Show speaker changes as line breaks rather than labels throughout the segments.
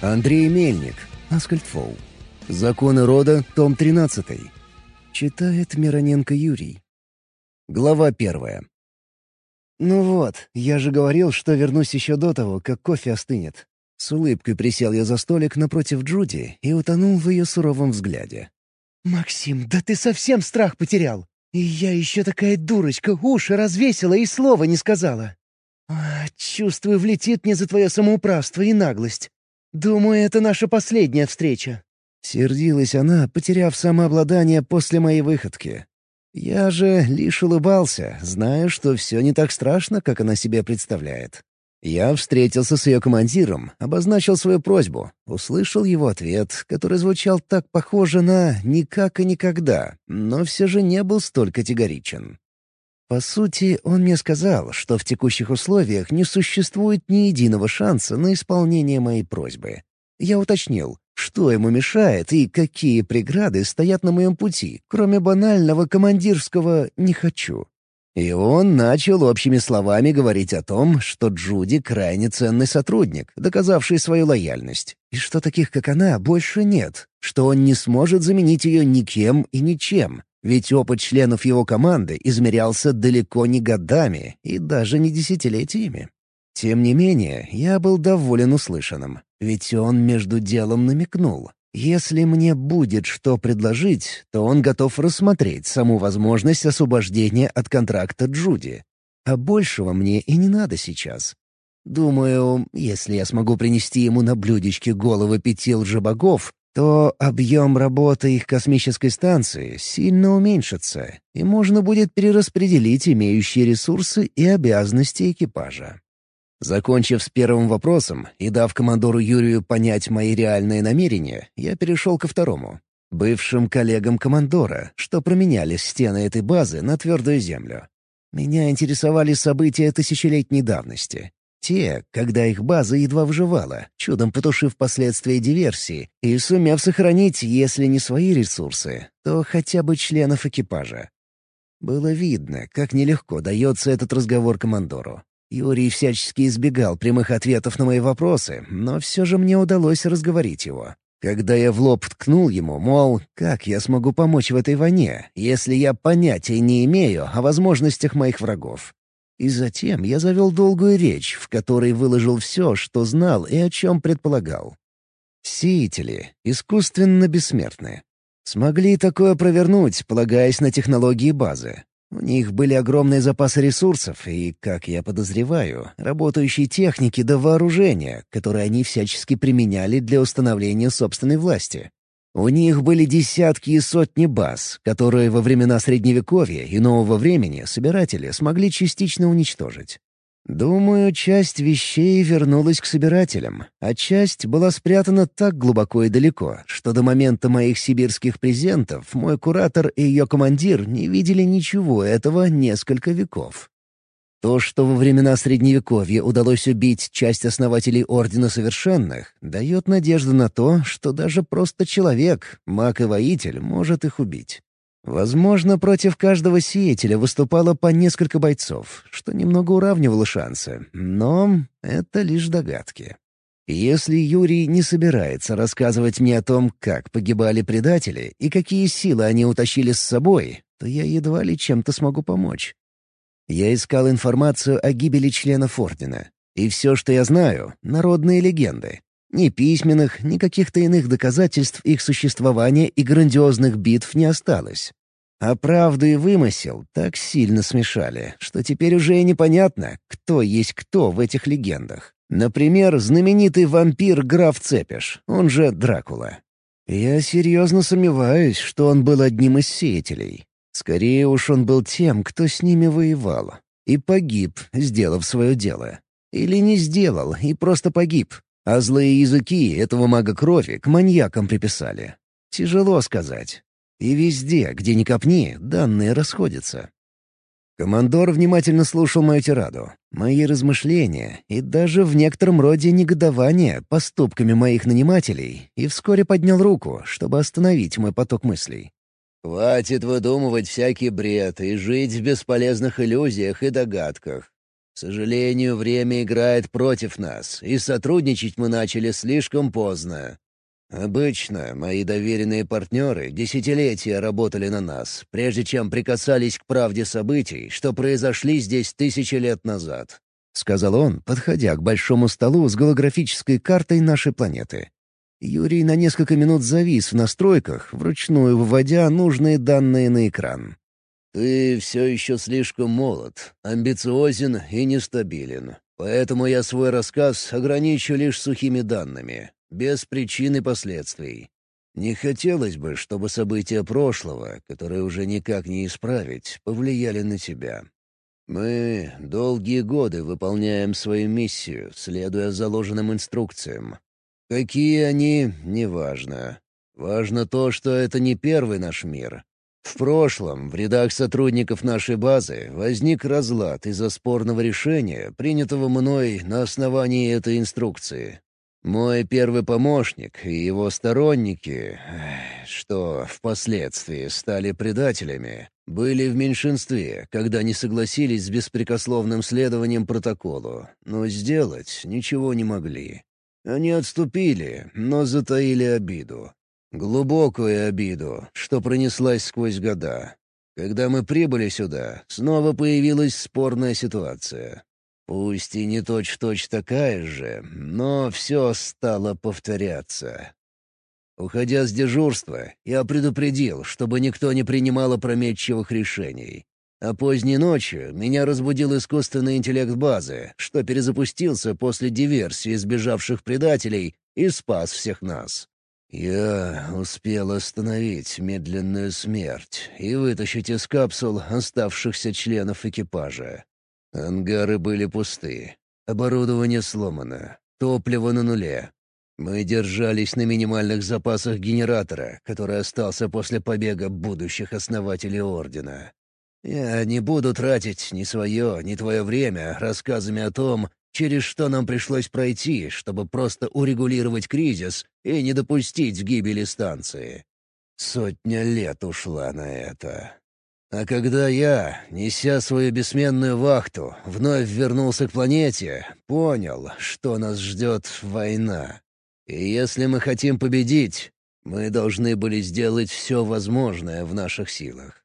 Андрей Мельник, Аскальдфоу. Законы рода, том 13. Читает Мироненко Юрий. Глава первая. «Ну вот, я же говорил, что вернусь еще до того, как кофе остынет». С улыбкой присел я за столик напротив Джуди и утонул в ее суровом взгляде.
«Максим, да ты совсем страх потерял! И я еще такая дурочка, уши развесила и слова не сказала. А, чувствую, влетит мне за твое самоуправство и наглость. Думаю, это наша последняя встреча».
Сердилась она, потеряв самообладание после моей выходки. Я же лишь улыбался, зная, что все не так страшно, как она себе представляет. Я встретился с ее командиром, обозначил свою просьбу, услышал его ответ, который звучал так похоже на «никак и никогда», но все же не был столь категоричен. По сути, он мне сказал, что в текущих условиях не существует ни единого шанса на исполнение моей просьбы. Я уточнил, что ему мешает и какие преграды стоят на моем пути, кроме банального командирского «не хочу». И он начал общими словами говорить о том, что Джуди крайне ценный сотрудник, доказавший свою лояльность, и что таких, как она, больше нет, что он не сможет заменить ее никем и ничем, ведь опыт членов его команды измерялся далеко не годами и даже не десятилетиями. Тем не менее, я был доволен услышанным, ведь он между делом намекнул. Если мне будет что предложить, то он готов рассмотреть саму возможность освобождения от контракта Джуди. А большего мне и не надо сейчас. Думаю, если я смогу принести ему на блюдечке головы пяти лжебогов, то объем работы их космической станции сильно уменьшится, и можно будет перераспределить имеющие ресурсы и обязанности экипажа. Закончив с первым вопросом и дав командору Юрию понять мои реальные намерения, я перешел ко второму. Бывшим коллегам командора, что променяли стены этой базы на твердую землю. Меня интересовали события тысячелетней давности. Те, когда их база едва выживала, чудом потушив последствия диверсии и сумев сохранить, если не свои ресурсы, то хотя бы членов экипажа. Было видно, как нелегко дается этот разговор командору. Юрий всячески избегал прямых ответов на мои вопросы, но все же мне удалось разговорить его. Когда я в лоб ткнул ему, мол, как я смогу помочь в этой войне, если я понятия не имею о возможностях моих врагов. И затем я завел долгую речь, в которой выложил все, что знал и о чем предполагал. Сеятели искусственно бессмертны. Смогли такое провернуть, полагаясь на технологии базы. У них были огромные запасы ресурсов и, как я подозреваю, работающие техники до вооружения, которые они всячески применяли для установления собственной власти. У них были десятки и сотни баз, которые во времена Средневековья и Нового времени собиратели смогли частично уничтожить. Думаю, часть вещей вернулась к собирателям, а часть была спрятана так глубоко и далеко, что до момента моих сибирских презентов мой куратор и ее командир не видели ничего этого несколько веков. То, что во времена Средневековья удалось убить часть основателей Ордена Совершенных, дает надежду на то, что даже просто человек, маг и воитель, может их убить. Возможно, против каждого сеятеля выступало по несколько бойцов, что немного уравнивало шансы, но это лишь догадки. Если Юрий не собирается рассказывать мне о том, как погибали предатели и какие силы они утащили с собой, то я едва ли чем-то смогу помочь. Я искал информацию о гибели членов Ордена, и все, что я знаю — народные легенды. Ни письменных, ни каких-то иных доказательств их существования и грандиозных битв не осталось. А правду и вымысел так сильно смешали, что теперь уже и непонятно, кто есть кто в этих легендах. Например, знаменитый вампир граф Цепиш, он же Дракула. Я серьезно сомневаюсь, что он был одним из сеятелей. Скорее уж он был тем, кто с ними воевал. И погиб, сделав свое дело. Или не сделал, и просто погиб, а злые языки этого мага крови к маньякам приписали. Тяжело сказать. И везде, где ни копни, данные расходятся. Командор внимательно слушал мою тираду, мои размышления и даже в некотором роде негодование поступками моих нанимателей и вскоре поднял руку, чтобы остановить мой поток мыслей.
«Хватит выдумывать всякий бред и жить в бесполезных иллюзиях и догадках.
сожалению, время играет против нас, и сотрудничать мы начали слишком поздно. Обычно мои доверенные партнеры десятилетия работали на нас, прежде чем прикасались к правде событий, что произошли здесь тысячи лет назад», — сказал он, подходя к большому столу с голографической картой нашей планеты. Юрий на несколько минут завис в настройках, вручную выводя нужные данные на экран. «Ты все еще слишком молод, амбициозен и нестабилен, поэтому я свой рассказ ограничу лишь сухими данными, без причин и последствий. Не хотелось бы, чтобы события прошлого, которые уже никак не исправить, повлияли на тебя. Мы долгие годы выполняем свою миссию, следуя заложенным инструкциям. Какие они — неважно. Важно то, что это не первый наш мир. В прошлом в рядах сотрудников нашей базы возник разлад из-за спорного решения, принятого мной на основании этой инструкции. Мой первый помощник и его сторонники, что впоследствии стали предателями, были в меньшинстве, когда не согласились с беспрекословным следованием протоколу, но сделать ничего не могли. Они отступили, но затаили обиду. Глубокую обиду, что пронеслась сквозь года. Когда мы прибыли сюда, снова появилась спорная ситуация. Пусть и не точь-в-точь -точь такая же, но все стало повторяться. Уходя с дежурства, я предупредил, чтобы никто не принимал опрометчивых решений. А поздней ночью меня разбудил искусственный интеллект базы, что перезапустился после диверсии сбежавших предателей и спас всех нас. Я успел остановить медленную смерть и вытащить из капсул оставшихся членов экипажа. Ангары были пусты, оборудование сломано, топливо на нуле. Мы держались на минимальных запасах генератора, который остался после побега будущих основателей Ордена. Я не буду тратить ни свое, ни твое время рассказами о том, через что нам пришлось пройти, чтобы просто урегулировать кризис и не допустить гибели станции. Сотня лет ушла на это. А когда я, неся свою бессменную вахту, вновь вернулся к планете, понял, что нас ждет война. И если мы хотим победить, мы должны были сделать все возможное в наших силах.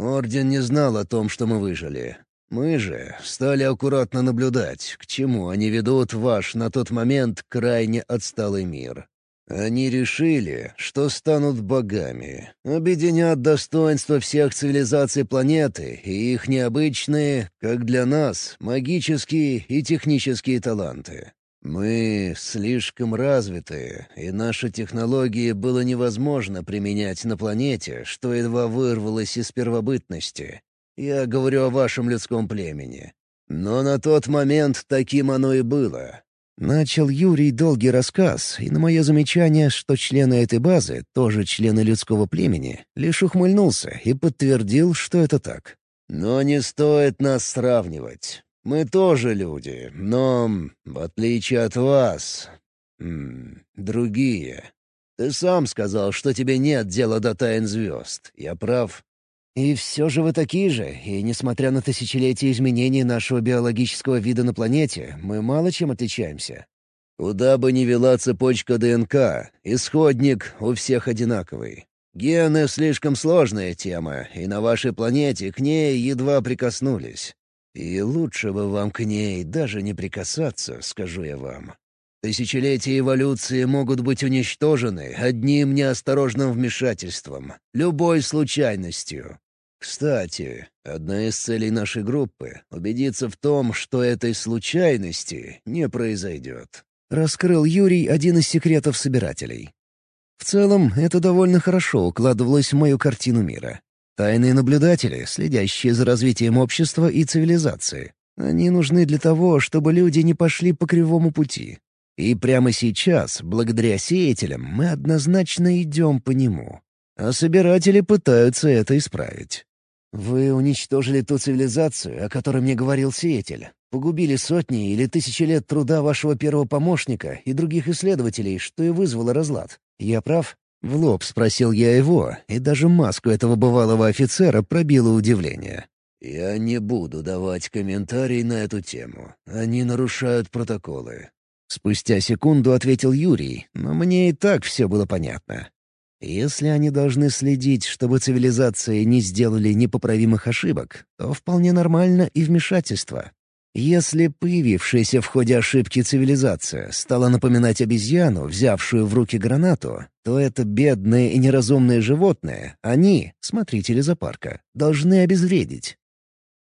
Орден не знал о том, что мы выжили. Мы же стали аккуратно наблюдать, к чему они ведут ваш на тот момент крайне отсталый мир. Они решили, что станут богами, объединят достоинства всех цивилизаций планеты и их необычные, как для нас, магические и технические таланты. Мы слишком развитые, и наши технологии было невозможно применять на планете, что едва вырвалось из первобытности. Я говорю о вашем людском племени. Но на тот момент таким оно и было. Начал Юрий долгий рассказ, и на мое замечание, что члены этой базы, тоже члены людского племени, лишь ухмыльнулся и подтвердил, что это так. «Но не стоит нас сравнивать. Мы тоже люди, но, в отличие от вас, другие. Ты сам сказал, что тебе нет дела до тайн звезд. Я прав?» «И все же вы такие же, и несмотря на тысячелетия изменений нашего биологического вида на планете, мы мало чем отличаемся. Куда бы ни вела цепочка ДНК, исходник у всех одинаковый. Гены — слишком сложная тема, и на вашей планете к ней едва прикоснулись. И лучше бы вам к ней даже не прикасаться, скажу я вам. Тысячелетия эволюции могут быть уничтожены одним неосторожным вмешательством, любой случайностью. Кстати, одна из целей нашей группы — убедиться в том, что этой случайности не произойдет. Раскрыл Юрий один из секретов собирателей. В целом, это довольно хорошо укладывалось в мою картину мира. Тайные наблюдатели, следящие за развитием общества и цивилизации. Они нужны для того, чтобы люди не пошли по кривому пути. И прямо сейчас, благодаря сеятелям, мы однозначно идем по нему. А собиратели пытаются это исправить. «Вы уничтожили ту цивилизацию, о которой мне говорил сеятель. Погубили сотни или тысячи лет труда вашего первого помощника и других исследователей, что и вызвало разлад. Я прав?» В лоб спросил я его, и даже маску этого бывалого офицера пробило удивление. «Я не буду давать комментарий на эту тему. Они нарушают протоколы». Спустя секунду ответил Юрий, но мне и так все было понятно. Если они должны следить, чтобы цивилизации не сделали непоправимых ошибок, то вполне нормально и вмешательство. Если появившаяся в ходе ошибки цивилизация стала напоминать обезьяну, взявшую в руки гранату, то это бедное и неразумное животное они, смотрители зоопарка, должны обезвредить.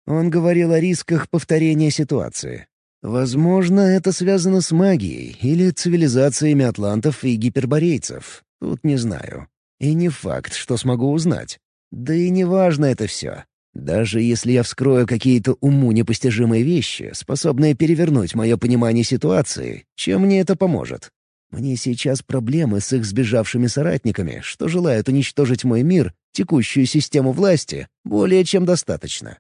Он говорил о рисках повторения ситуации. Возможно, это связано с магией или цивилизациями атлантов и гиперборейцев. Тут не знаю. И не факт, что смогу узнать. Да и не важно это все. Даже если я вскрою какие-то уму непостижимые вещи, способные перевернуть мое понимание ситуации, чем мне это поможет? Мне сейчас проблемы с их сбежавшими соратниками, что желают уничтожить мой мир, текущую систему власти, более чем достаточно.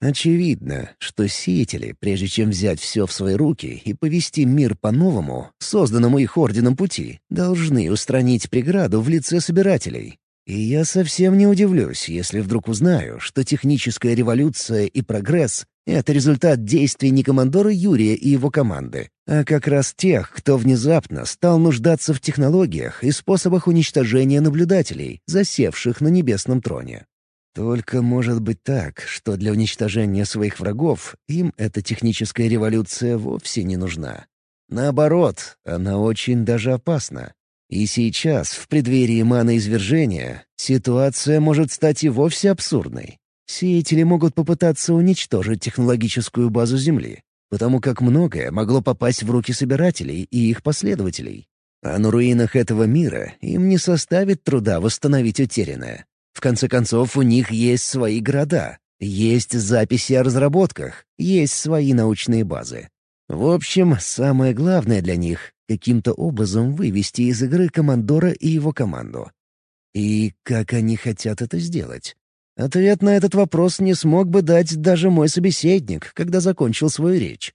Очевидно, что сеятели, прежде чем взять все в свои руки и повести мир по-новому, созданному их орденом пути, должны устранить преграду в лице собирателей. И я совсем не удивлюсь, если вдруг узнаю, что техническая революция и прогресс — это результат действий не командора Юрия и его команды, а как раз тех, кто внезапно стал нуждаться в технологиях и способах уничтожения наблюдателей, засевших на небесном троне. Только может быть так, что для уничтожения своих врагов им эта техническая революция вовсе не нужна. Наоборот, она очень даже опасна. И сейчас, в преддверии маноизвержения, ситуация может стать и вовсе абсурдной. Сеятели могут попытаться уничтожить технологическую базу Земли, потому как многое могло попасть в руки собирателей и их последователей. А на руинах этого мира им не составит труда восстановить утерянное. В конце концов, у них есть свои города, есть записи о разработках, есть свои научные базы. В общем, самое главное для них — каким-то образом вывести из игры командора и его команду. И как они хотят это сделать? Ответ на этот вопрос не смог бы дать даже мой собеседник, когда закончил свою речь.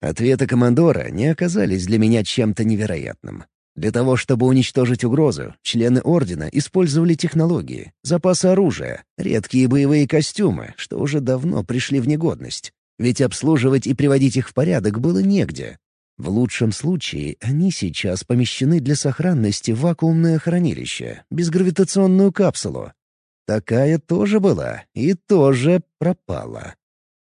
Ответы командора не оказались для меня чем-то невероятным. Для того, чтобы уничтожить угрозу, члены Ордена использовали технологии, запасы оружия, редкие боевые костюмы, что уже давно пришли в негодность. Ведь обслуживать и приводить их в порядок было негде. В лучшем случае они сейчас помещены для сохранности в вакуумное хранилище, безгравитационную капсулу. Такая тоже была и тоже пропала.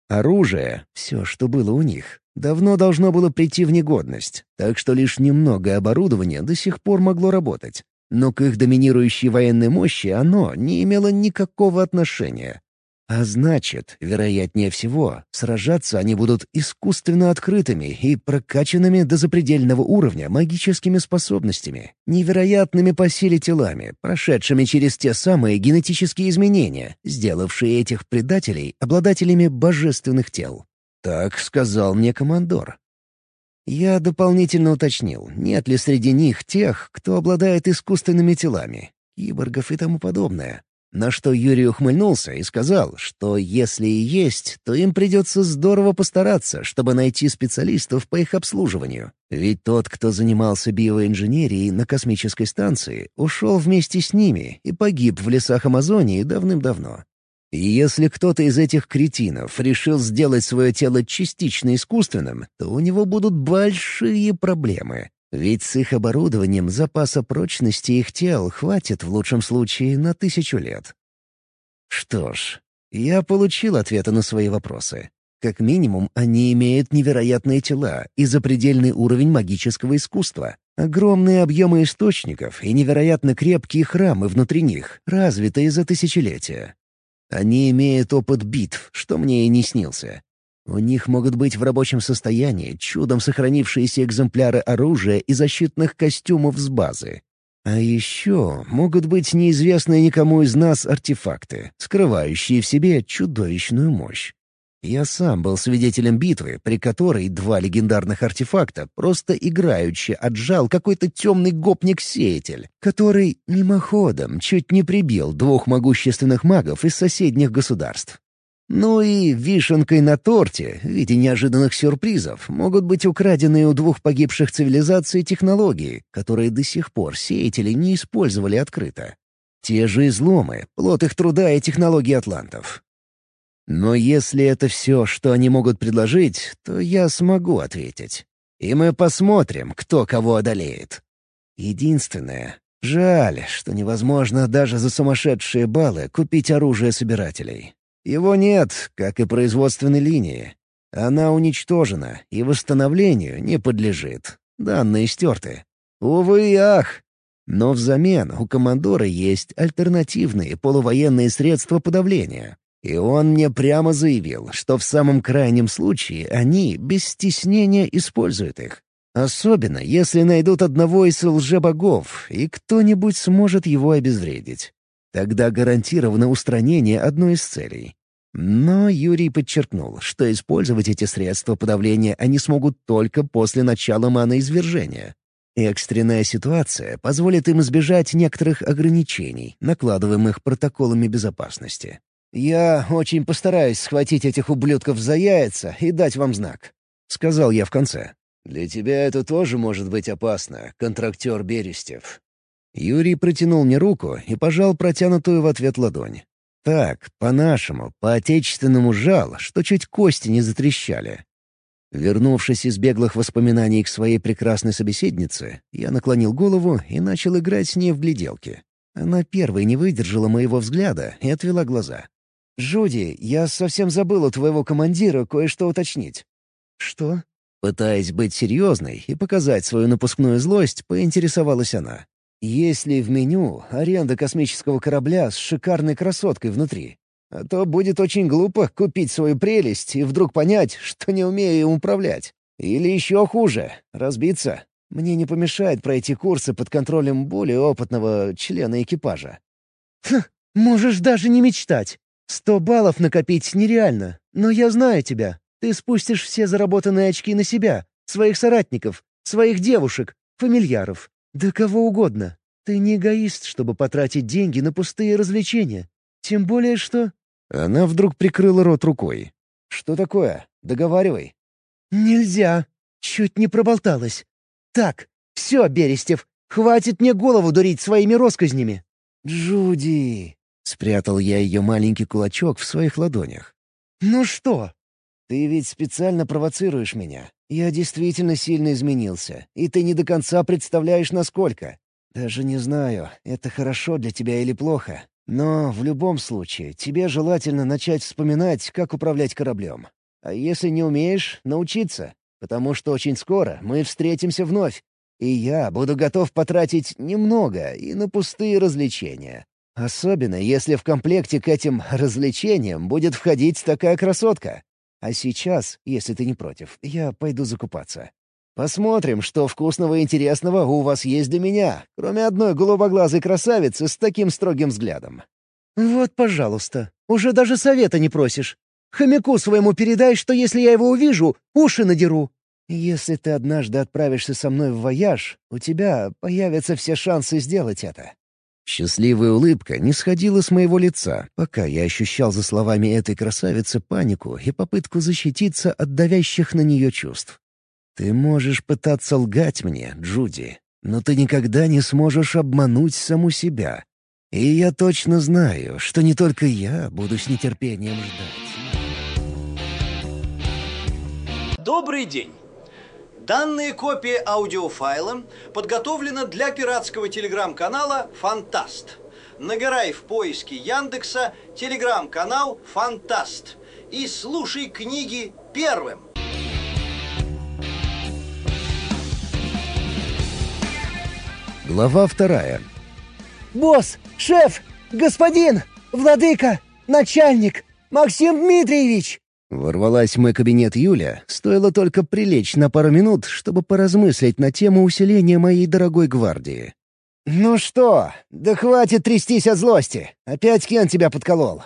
Оружие, все, что было у них, давно должно было прийти в негодность, так что лишь немного оборудования до сих пор могло работать. Но к их доминирующей военной мощи оно не имело никакого отношения. А значит, вероятнее всего, сражаться они будут искусственно открытыми и прокачанными до запредельного уровня магическими способностями, невероятными по силе телами, прошедшими через те самые генетические изменения, сделавшие этих предателей обладателями божественных тел. Так сказал мне командор. Я дополнительно уточнил, нет ли среди них тех, кто обладает искусственными телами, киборгов и тому подобное. На что Юрий ухмыльнулся и сказал, что если и есть, то им придется здорово постараться, чтобы найти специалистов по их обслуживанию. Ведь тот, кто занимался биоинженерией на космической станции, ушел вместе с ними и погиб в лесах Амазонии давным-давно. И если кто-то из этих кретинов решил сделать свое тело частично искусственным, то у него будут большие проблемы. Ведь с их оборудованием запаса прочности их тел хватит в лучшем случае на тысячу лет. Что ж, я получил ответы на свои вопросы. Как минимум, они имеют невероятные тела и запредельный уровень магического искусства, огромные объемы источников и невероятно крепкие храмы внутри них, развитые за тысячелетия. Они имеют опыт битв, что мне и не снился. У них могут быть в рабочем состоянии чудом сохранившиеся экземпляры оружия и защитных костюмов с базы. А еще могут быть неизвестные никому из нас артефакты, скрывающие в себе чудовищную мощь. Я сам был свидетелем битвы, при которой два легендарных артефакта просто играючи отжал какой-то темный гопник-сеятель, который мимоходом чуть не прибил двух могущественных магов из соседних государств. Ну и вишенкой на торте, в виде неожиданных сюрпризов, могут быть украденные у двух погибших цивилизаций технологии, которые до сих пор сеятели не использовали открыто. Те же изломы, плод их труда и технологий атлантов. Но если это все, что они могут предложить, то я смогу ответить. И мы посмотрим, кто кого одолеет. Единственное, жаль, что невозможно даже за сумасшедшие баллы купить оружие собирателей. Его нет, как и производственной линии. Она уничтожена и восстановлению не подлежит. Данные стерты. Увы и ах. Но взамен у командора есть альтернативные полувоенные средства подавления. И он мне прямо заявил, что в самом крайнем случае они без стеснения используют их. Особенно, если найдут одного из лжебогов, и кто-нибудь сможет его обезвредить. Тогда гарантировано устранение одной из целей. Но Юрий подчеркнул, что использовать эти средства подавления они смогут только после начала маноизвержения. Экстренная ситуация позволит им избежать некоторых ограничений, накладываемых протоколами безопасности. «Я очень постараюсь схватить этих ублюдков за яйца и дать вам знак», — сказал я в конце. «Для тебя это тоже может быть опасно, контрактер Берестев». Юрий протянул мне руку и пожал протянутую в ответ ладонь. Так, по-нашему, по-отечественному жал, что чуть кости не затрещали. Вернувшись из беглых воспоминаний к своей прекрасной собеседнице, я наклонил голову и начал играть с ней в гляделки. Она первой не выдержала моего взгляда и отвела глаза. «Жуди, я совсем забыл у твоего командира кое-что уточнить». «Что?» Пытаясь быть серьезной и показать свою напускную злость, поинтересовалась она. «Есть ли в меню аренда космического корабля с шикарной красоткой внутри? А то будет очень глупо купить свою прелесть и вдруг понять, что не умею им управлять. Или еще хуже — разбиться. Мне не помешает пройти курсы под контролем более опытного члена экипажа». «Хм, можешь даже не мечтать. Сто баллов накопить нереально, но я знаю тебя. Ты спустишь все заработанные очки на себя, своих соратников, своих девушек, фамильяров, да кого угодно. Ты не эгоист, чтобы потратить деньги на пустые развлечения. Тем более, что...» Она вдруг прикрыла рот рукой. «Что такое? Договаривай». «Нельзя. Чуть не проболталась. Так, все, Берестев, хватит мне голову дурить своими росказнями». «Джуди...» Спрятал я ее маленький кулачок в своих ладонях. «Ну что?» «Ты ведь специально провоцируешь меня. Я действительно сильно изменился, и ты не до конца представляешь, насколько. Даже не знаю, это хорошо для тебя или плохо. Но в любом случае, тебе желательно начать вспоминать, как управлять кораблем. А если не умеешь, научиться, потому что очень скоро мы встретимся вновь, и я буду готов потратить немного и на пустые развлечения. Особенно, если в комплекте к этим развлечениям будет входить такая красотка. А сейчас, если ты не против, я пойду закупаться. Посмотрим, что вкусного и интересного у вас есть для меня, кроме одной голубоглазой красавицы с таким строгим взглядом. Вот, пожалуйста, уже даже совета не просишь. Хомяку своему передай, что если я его увижу, уши надеру. Если ты однажды отправишься со мной в вояж, у тебя появятся все шансы сделать это. Счастливая улыбка не сходила с моего лица, пока я ощущал за словами этой красавицы панику и попытку защититься от давящих на нее чувств. «Ты можешь пытаться лгать мне, Джуди, но ты никогда не сможешь обмануть саму себя. И я точно знаю, что не только я буду с нетерпением ждать».
Добрый день! Данная копия аудиофайла подготовлена для пиратского телеграм-канала «Фантаст». Набирай в поиске Яндекса телеграм-канал «Фантаст» и слушай книги первым.
Глава вторая.
«Босс! Шеф! Господин! Владыка! Начальник! Максим Дмитриевич!»
Ворвалась в мой кабинет Юля, стоило только прилечь на пару минут, чтобы поразмыслить на тему усиления моей дорогой гвардии. «Ну что, да хватит трястись от злости! Опять Кен тебя подколол!»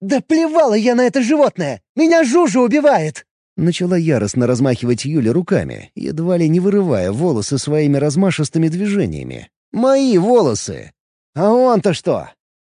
«Да плевала я на это животное! Меня Жужа убивает!»
Начала яростно размахивать Юля руками, едва ли не вырывая волосы своими размашистыми движениями. «Мои волосы! А он-то что?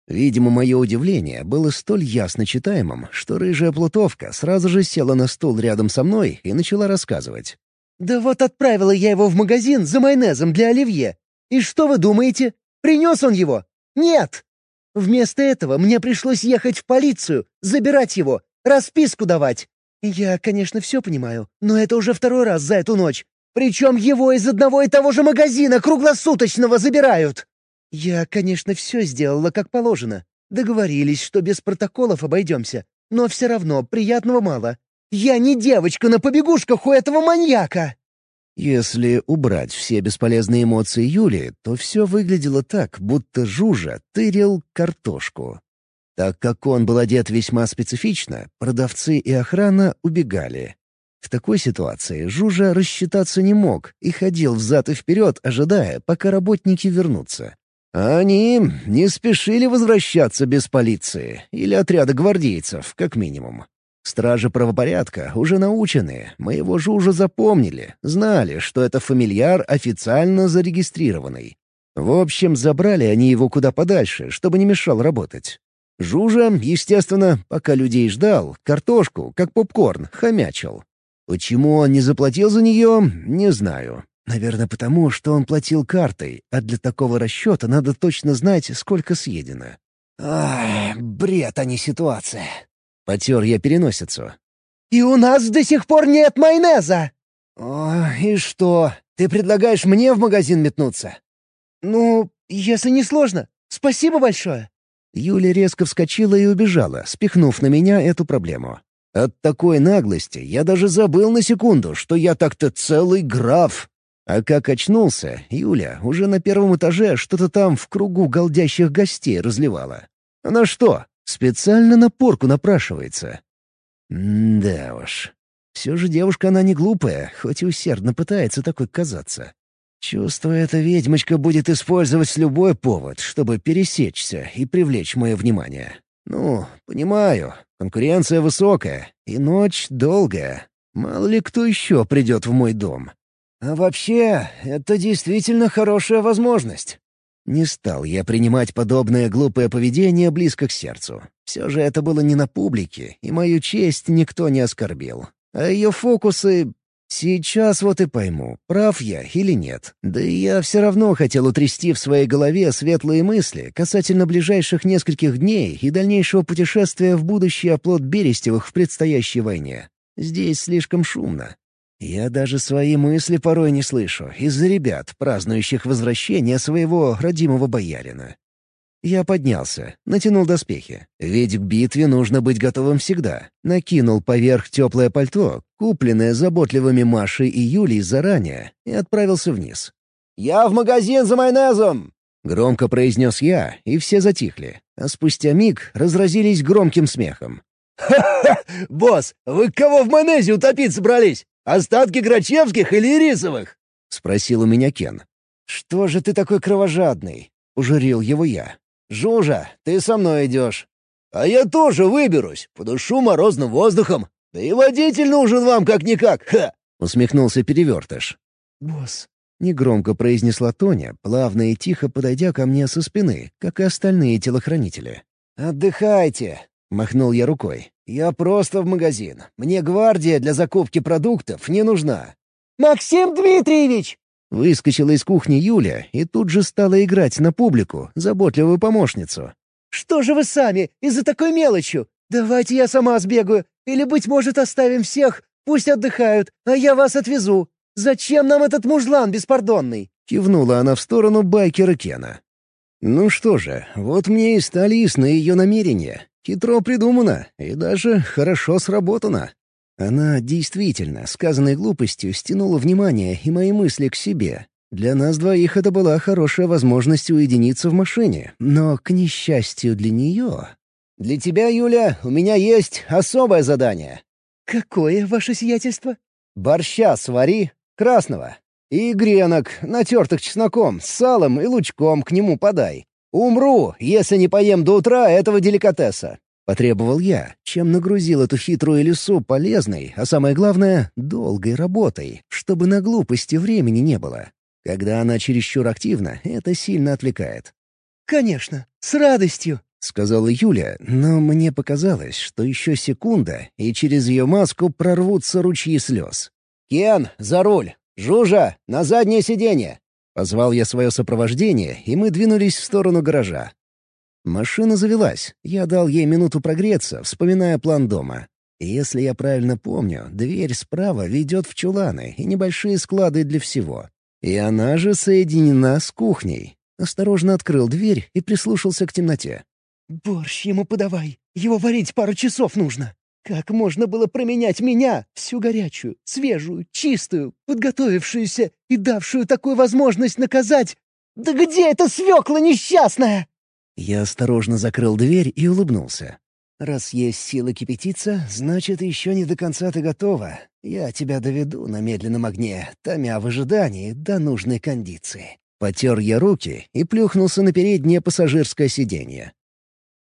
Видимо, мое удивление было столь ясно читаемым, что рыжая плутовка сразу же села на стул рядом со мной и начала рассказывать.
«Да вот отправила я его в магазин за майонезом для оливье. И что вы думаете? Принес он его? Нет! Вместо этого мне пришлось ехать в полицию, забирать его, расписку давать. Я, конечно, все понимаю, но это уже второй раз за эту ночь. Причем его из одного и того же магазина круглосуточного забирают. Я, конечно, все сделала как положено. Договорились, что без протоколов обойдемся. Но все равно приятного мало. Я не девочка на побегушках у этого маньяка!»
Если убрать все бесполезные эмоции Юли, то все выглядело так, будто Жужа тырил картошку. Так как он был одет весьма специфично, продавцы и охрана убегали. В такой ситуации Жужа рассчитаться не мог и ходил взад и вперед, ожидая, пока работники вернутся. А они не спешили возвращаться без полиции или отряда гвардейцев, как минимум. Стражи правопорядка, уже наученные, моего Жужа запомнили, знали, что это фамильяр официально зарегистрированный. В общем, забрали они его куда подальше, чтобы не мешал работать. Жужа, естественно, пока людей ждал, картошку, как попкорн, хомячил. Почему он не заплатил за нее, не знаю. Наверное, потому, что он платил картой, а для такого расчета надо точно знать, сколько съедено.
Ай, бред, а не ситуация.
Потер я переносицу.
«И у нас до сих пор нет майонеза!»
«О, и что? Ты предлагаешь мне в магазин метнуться?»
«Ну, если не сложно. Спасибо большое!»
Юля резко вскочила и убежала, спихнув на меня эту проблему. От такой наглости я даже забыл на секунду, что я так-то целый граф. А как очнулся, Юля уже на первом этаже что-то там в кругу голдящих гостей разливала. Она что, Специально на порку напрашивается. М да уж. Все же девушка она не глупая, хоть и усердно пытается такой казаться. Чувствую, эта ведьмочка будет использовать любой повод, чтобы пересечься и привлечь мое внимание. Ну, понимаю, конкуренция высокая, и ночь долгая. Мало ли кто еще придет в мой дом. А вообще, это действительно хорошая возможность. Не стал я принимать подобное глупое поведение близко к сердцу. Все же это было не на публике, и мою честь никто не оскорбил. А ее фокусы... Сейчас вот и пойму, прав я или нет. Да и я все равно хотел утрясти в своей голове светлые мысли касательно ближайших нескольких дней и дальнейшего путешествия в будущий оплот Берестевых в предстоящей войне. Здесь слишком шумно. Я даже свои мысли порой не слышу из-за ребят, празднующих возвращение своего родимого боярина. Я поднялся, натянул доспехи, ведь к битве нужно быть готовым всегда. Накинул поверх теплое пальто, купленное заботливыми Машей и Юлей заранее, и отправился вниз. «Я в магазин за майонезом!» — громко произнес я, и все затихли, а спустя миг разразились громким смехом.
«Ха-ха! Босс, вы кого в майонезе утопить собрались? Остатки Грачевских или Ирисовых?»
— спросил у меня Кен. «Что же ты такой кровожадный?» — ужурил его я. «Жужа, ты со мной идешь».
«А я тоже выберусь, подушу морозным воздухом. Да и водитель нужен вам как-никак, ха!»
— усмехнулся перевертыш.
«Босс», —
негромко произнесла Тоня, плавно и тихо подойдя ко мне со спины, как и остальные телохранители. «Отдыхайте», — махнул я рукой. «Я просто в магазин. Мне гвардия для закупки продуктов не нужна».
«Максим Дмитриевич!»
Выскочила из кухни Юля и тут же стала играть на публику, заботливую помощницу.
«Что же вы сами, из-за такой мелочи? Давайте я сама сбегаю, или, быть может, оставим всех, пусть отдыхают, а я вас отвезу. Зачем нам этот мужлан беспардонный?»
Кивнула она в сторону байкера Кена. «Ну что же, вот мне и стали ясны ее намерения. Хитро придумано и даже хорошо сработано. Она действительно, сказанной глупостью, стянула внимание и мои мысли к себе. Для нас двоих это была хорошая возможность уединиться в машине, но, к несчастью для нее... «Для тебя, Юля, у меня есть особое задание».
«Какое, ваше сиятельство?»
«Борща свари, красного. И гренок, натертых чесноком, с салом и лучком к нему подай. «Умру, если не поем до утра этого деликатеса», — потребовал я, чем нагрузил эту хитрую лису полезной, а самое главное — долгой работой, чтобы на глупости времени не было. Когда она чересчур активна, это сильно отвлекает.
«Конечно, с радостью», —
сказала Юля, но мне показалось, что еще секунда, и через ее маску прорвутся ручьи слез. «Кен, за руль! Жужа, на заднее сиденье! Позвал я свое сопровождение, и мы двинулись в сторону гаража. Машина завелась. Я дал ей минуту прогреться, вспоминая план дома. И если я правильно помню, дверь справа ведет в чуланы и небольшие склады для всего. И она же соединена с кухней. Осторожно открыл дверь и прислушался к темноте.
«Борщ ему подавай. Его варить пару часов нужно. Как можно было променять меня, всю горячую, свежую, чистую, подготовившуюся и давшую такую возможность наказать? Да где эта свекла несчастная?»
Я осторожно закрыл дверь и улыбнулся. «Раз есть сила кипятиться, значит, еще не до конца ты готова. Я тебя доведу на медленном огне, томя в ожидании до нужной кондиции». Потер я руки и плюхнулся на переднее пассажирское сиденье.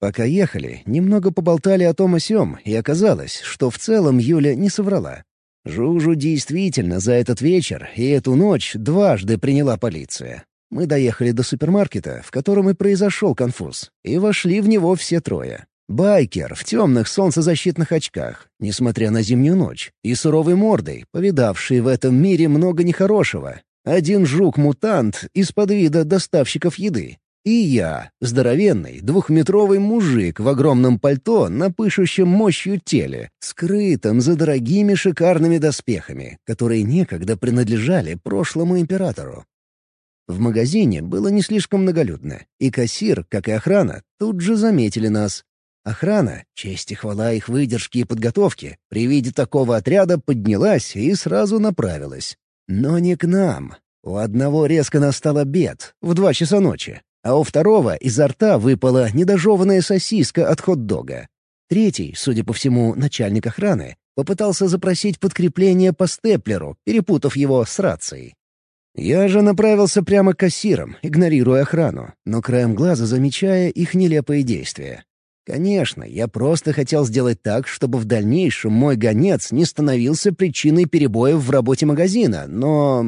Пока ехали, немного поболтали о том о сём, и оказалось, что в целом Юля не соврала. Жужу действительно за этот вечер и эту ночь дважды приняла полиция. Мы доехали до супермаркета, в котором и произошел конфуз, и вошли в него все трое. Байкер в темных солнцезащитных очках, несмотря на зимнюю ночь, и суровой мордой, повидавший в этом мире много нехорошего, один жук-мутант из-под вида доставщиков еды. И я, здоровенный, двухметровый мужик в огромном пальто на пышущем мощью теле, скрытом за дорогими шикарными доспехами, которые некогда принадлежали прошлому императору. В магазине было не слишком многолюдно, и кассир, как и охрана, тут же заметили нас. Охрана, честь и хвала их выдержки и подготовки, при виде такого отряда поднялась и сразу направилась. Но не к нам. У одного резко настал обед в два часа ночи, а у второго изо рта выпала недожеванная сосиска от хот-дога. Третий, судя по всему, начальник охраны, попытался запросить подкрепление по степлеру, перепутав его с рацией. Я же направился прямо к кассирам, игнорируя охрану, но краем глаза замечая их нелепые действия. Конечно, я просто хотел сделать так, чтобы в дальнейшем мой гонец не становился причиной перебоев в работе магазина, но...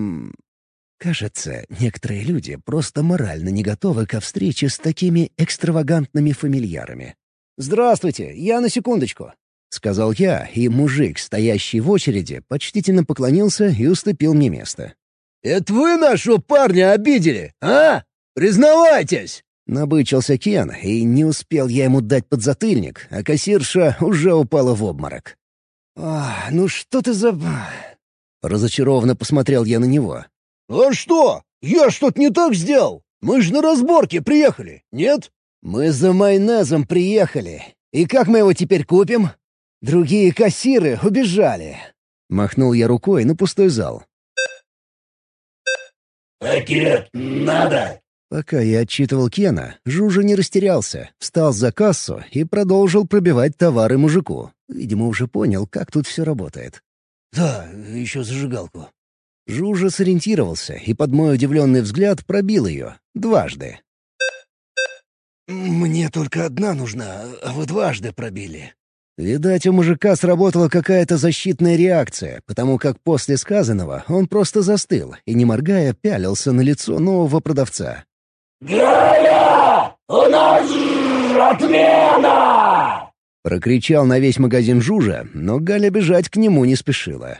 Кажется, некоторые люди просто морально не готовы ко встрече с такими экстравагантными фамильярами. «Здравствуйте, я на секундочку», — сказал я, и мужик, стоящий в очереди, почтительно поклонился и уступил мне место.
«Это вы нашего парня обидели, а? Признавайтесь!»
Набычился Кен, и не успел я ему дать подзатыльник, а кассирша уже упала в обморок.
«А, ну что ты за...»
Разочарованно посмотрел я на него.
«А что? Я что-то не так сделал? Мы же на разборке приехали, нет?»
«Мы за майонезом приехали. И как мы его теперь купим? Другие кассиры убежали». Махнул я рукой на пустой зал.
«Пакет надо!»
Пока я отчитывал Кена, Жужа не растерялся, встал за кассу и продолжил пробивать товары мужику. Видимо, уже понял, как тут все работает.
«Да, еще зажигалку».
Жужа сориентировался и под мой удивленный взгляд пробил ее. Дважды.
«Мне только одна нужна, а вы дважды пробили».
Видать, у мужика сработала какая-то защитная реакция, потому как после сказанного он просто застыл и, не моргая, пялился на лицо нового продавца.
«Галя! У нас отмена!»
Прокричал на весь магазин Жужа, но Галя бежать к нему не спешила.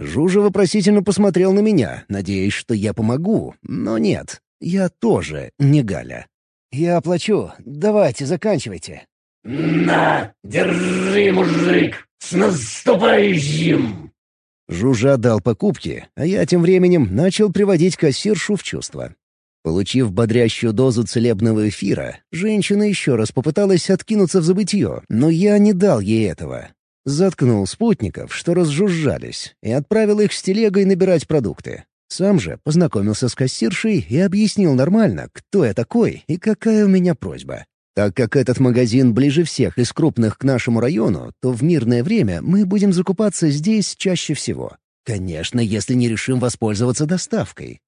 Жужа вопросительно посмотрел на меня, надеясь, что я помогу, но нет, я тоже не Галя. «Я оплачу. Давайте, заканчивайте».
«На, держи, мужик! С наступающим!»
Жужа дал покупки, а я тем временем начал приводить кассиршу в чувство. Получив бодрящую дозу целебного эфира, женщина еще раз попыталась откинуться в забытье, но я не дал ей этого. Заткнул спутников, что разжужжались, и отправил их с телегой набирать продукты. Сам же познакомился с кассиршей и объяснил нормально, кто я такой и какая у меня просьба. Так как этот магазин ближе всех из крупных к нашему району, то в мирное время мы будем закупаться здесь чаще всего. Конечно, если не решим воспользоваться доставкой.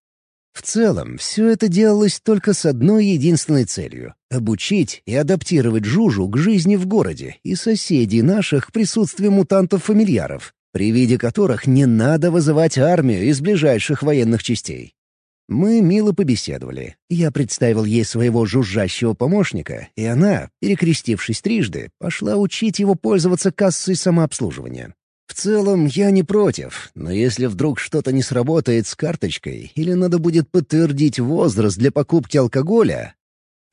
В целом, все это делалось только с одной единственной целью — обучить и адаптировать Жужу к жизни в городе и соседей наших к присутствию мутантов-фамильяров, при виде которых не надо вызывать армию из ближайших военных частей. Мы мило побеседовали. Я представил ей своего жужжащего помощника, и она, перекрестившись трижды, пошла учить его пользоваться кассой самообслуживания. В целом, я не против, но если вдруг что-то не сработает с карточкой или надо будет подтвердить возраст для покупки алкоголя...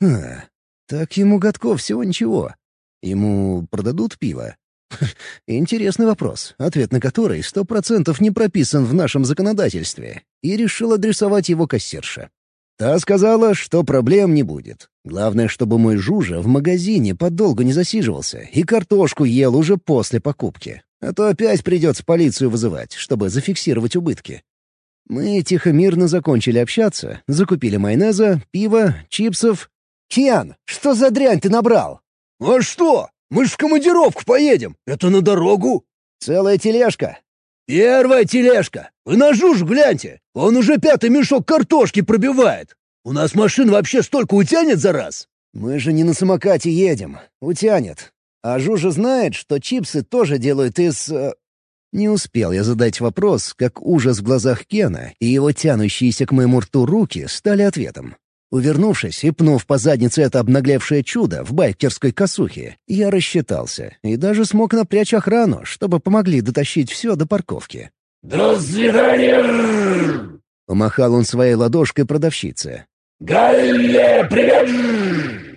А, так ему годков всего ничего. Ему продадут пиво? Интересный вопрос, ответ на который сто процентов не прописан в нашем законодательстве, и решил адресовать его кассирше. Та сказала, что проблем не будет. Главное, чтобы мой Жужа в магазине подолгу не засиживался и картошку ел уже после покупки. А то опять придется полицию вызывать, чтобы зафиксировать убытки. Мы тихо-мирно закончили общаться, закупили майонеза, пива, чипсов.
«Киан, что за дрянь ты набрал?»
«А что? Мы ж в командировку поедем. Это на дорогу».
«Целая тележка».
«Первая тележка. Вы на Жуж гляньте. Он уже пятый мешок картошки пробивает. У нас машин вообще столько утянет за раз».
«Мы же не на самокате едем. Утянет. А Жужа знает, что чипсы тоже делают из...» э, Не успел я задать вопрос, как ужас в глазах Кена и его тянущиеся к моему рту руки стали ответом. Увернувшись и пнув по заднице это обнаглевшее чудо в байкерской косухе, я рассчитался и даже смог напрячь охрану, чтобы помогли дотащить все до парковки.
«До свидания!»
Помахал он своей ладошкой продавщице.
«Галле, привет!»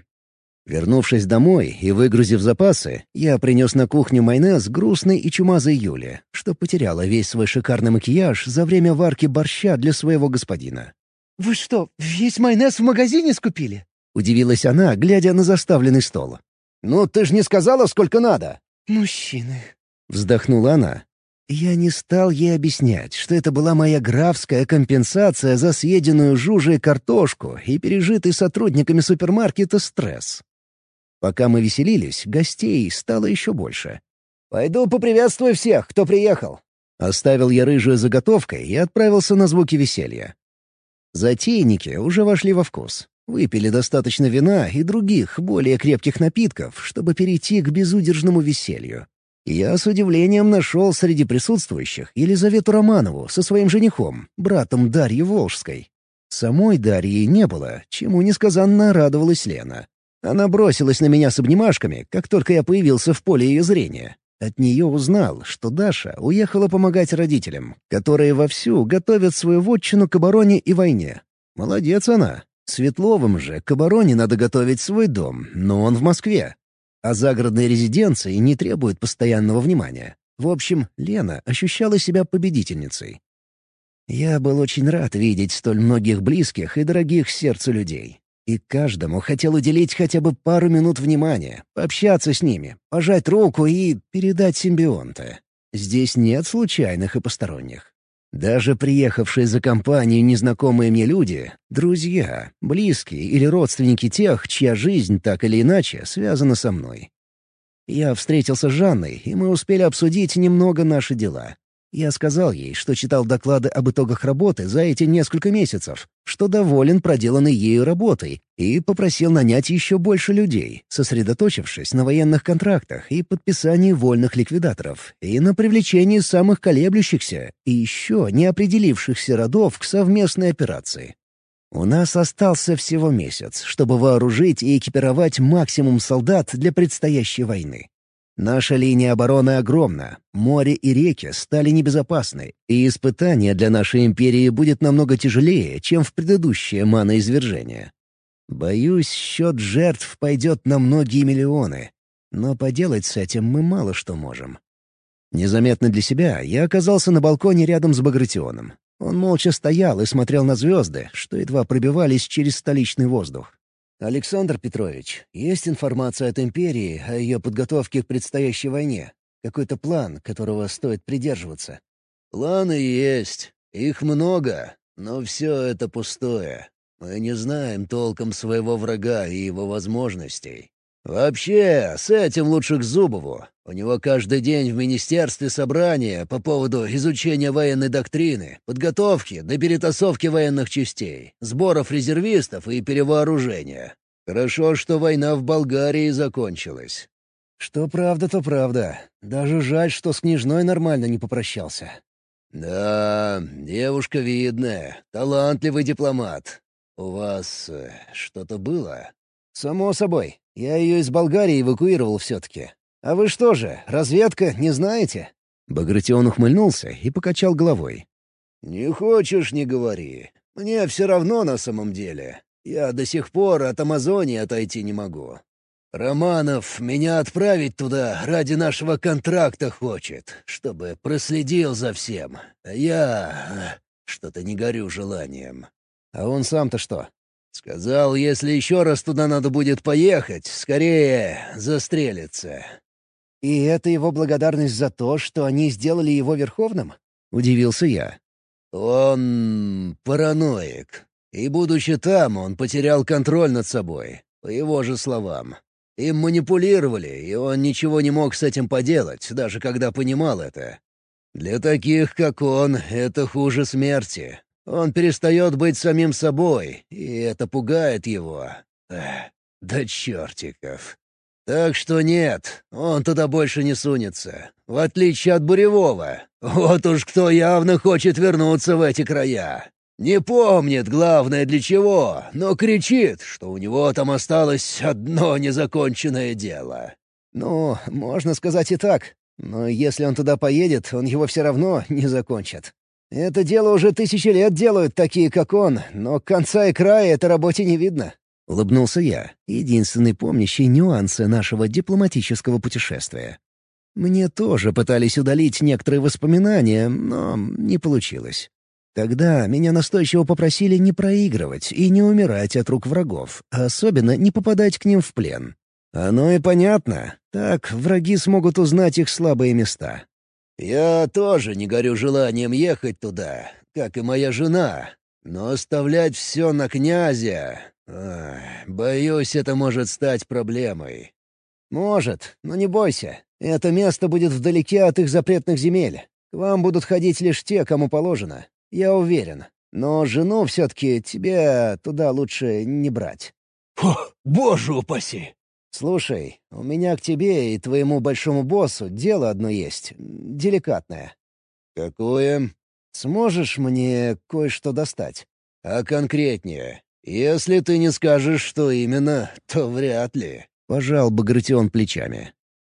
Вернувшись домой и выгрузив запасы, я принес на кухню майонез грустной и чумазой Юли, что потеряла весь свой шикарный макияж за время варки борща для своего господина.
«Вы что, весь майонез в магазине скупили?»
— удивилась она, глядя на заставленный стол.
«Ну, ты же не сказала, сколько надо!»
«Мужчины!» — вздохнула она. Я не стал ей объяснять, что это была моя графская компенсация за съеденную жужей картошку и пережитый сотрудниками супермаркета стресс. Пока мы веселились, гостей стало еще больше.
«Пойду поприветствую всех, кто приехал!»
Оставил я рыжую заготовкой и отправился на звуки веселья. Затейники уже вошли во вкус. Выпили достаточно вина и других, более крепких напитков, чтобы перейти к безудержному веселью. Я с удивлением нашел среди присутствующих Елизавету Романову со своим женихом, братом Дарьи Волжской. Самой Дарьи не было, чему несказанно радовалась Лена. Она бросилась на меня с обнимашками, как только я появился в поле ее зрения. От нее узнал, что Даша уехала помогать родителям, которые вовсю готовят свою вотчину к обороне и войне. Молодец она. Светловым же к обороне надо готовить свой дом, но он в Москве. А загородные резиденции не требуют постоянного внимания. В общем, Лена ощущала себя победительницей. Я был очень рад видеть столь многих близких и дорогих сердцу людей. И каждому хотел уделить хотя бы пару минут внимания, пообщаться с ними, пожать руку и передать симбионта. Здесь нет случайных и посторонних. Даже приехавшие за компанию незнакомые мне люди — друзья, близкие или родственники тех, чья жизнь так или иначе связана со мной. Я встретился с Жанной, и мы успели обсудить немного наши дела. Я сказал ей, что читал доклады об итогах работы за эти несколько месяцев, что доволен проделанной ею работой, и попросил нанять еще больше людей, сосредоточившись на военных контрактах и подписании вольных ликвидаторов, и на привлечении самых колеблющихся и еще не определившихся родов к совместной операции. У нас остался всего месяц, чтобы вооружить и экипировать максимум солдат для предстоящей войны. Наша линия обороны огромна, море и реки стали небезопасны, и испытание для нашей империи будет намного тяжелее, чем в предыдущее маноизвержение. Боюсь, счет жертв пойдет на многие миллионы, но поделать с этим мы мало что можем. Незаметно для себя я оказался на балконе рядом с Багратионом. Он молча стоял и смотрел на звезды, что едва пробивались через столичный воздух. «Александр Петрович, есть информация от Империи о ее подготовке к предстоящей войне? Какой-то план, которого стоит придерживаться?»
«Планы есть. Их много, но все это пустое. Мы не знаем толком своего врага и его возможностей. Вообще, с этим лучше к Зубову. У него каждый день в министерстве собрания по поводу изучения военной доктрины, подготовки до перетасовки военных частей, сборов резервистов и перевооружения. Хорошо, что война в Болгарии закончилась.
Что правда, то правда. Даже жаль, что с княжной нормально не попрощался.
Да, девушка видная, талантливый дипломат. У вас э, что-то было?
Само собой. Я ее из Болгарии эвакуировал все-таки. А вы что же, разведка, не знаете?» Багратион ухмыльнулся и покачал головой.
«Не хочешь — не говори. Мне все равно на самом деле. Я до сих пор от Амазонии отойти не могу. Романов меня отправить туда ради нашего контракта хочет, чтобы проследил за всем. А я... что-то не горю желанием.
А он сам-то что?
Сказал, если еще раз туда надо будет поехать, скорее застрелится.
«И это его благодарность за то, что они сделали его верховным?» — удивился я.
«Он параноик. И, будучи там, он потерял контроль над собой, по его же словам. Им манипулировали, и он ничего не мог с этим поделать, даже когда понимал это. Для таких, как он, это хуже смерти. Он перестает быть самим собой, и это пугает его. Эх, да чертиков. Так что нет, он туда больше не сунется. В отличие от Буревого. Вот уж кто явно хочет вернуться в эти края. Не помнит, главное, для чего, но кричит, что у него там осталось одно незаконченное дело.
Ну, можно сказать и так. Но если он туда поедет, он его все равно не закончит. Это дело уже тысячи лет делают такие, как он, но конца и края этой работе не видно. — улыбнулся я, единственный помнящий нюансы нашего дипломатического путешествия. Мне тоже пытались удалить некоторые воспоминания, но не получилось. Тогда меня настойчиво попросили не проигрывать и не умирать от рук врагов, а особенно не попадать к ним в плен. Оно и понятно. Так враги смогут узнать их слабые места.
«Я тоже не горю желанием ехать туда, как и моя жена, но оставлять все на князя боюсь, это может стать проблемой».
«Может, но не бойся. Это место будет вдалеке от их запретных земель. К вам будут ходить лишь те, кому положено. Я уверен. Но жену все-таки тебе туда лучше не брать».
«Фу, боже упаси!»
«Слушай, у меня к тебе и твоему большому боссу дело одно есть. Деликатное».
«Какое?»
«Сможешь мне кое-что достать?»
«А конкретнее?» «Если ты не скажешь, что именно, то вряд ли», —
пожал Багратион плечами.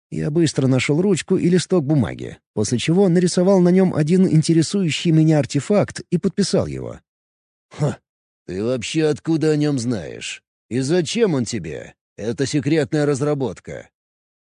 Я быстро нашел ручку и листок бумаги, после чего нарисовал на нем один интересующий меня артефакт и подписал его.
«Ха, ты вообще откуда о нем знаешь? И зачем он тебе? Это секретная разработка».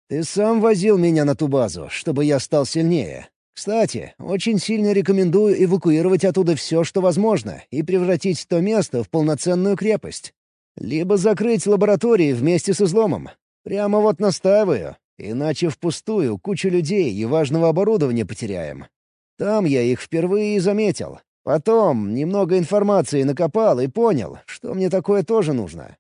«Ты сам возил меня на ту базу, чтобы я стал сильнее. Кстати, очень сильно рекомендую эвакуировать оттуда все, что возможно, и превратить то место в полноценную крепость. Либо закрыть лаборатории вместе с изломом. Прямо вот настаиваю, иначе впустую кучу людей и важного оборудования потеряем. Там я их впервые и заметил. Потом немного информации накопал и понял, что мне такое тоже нужно.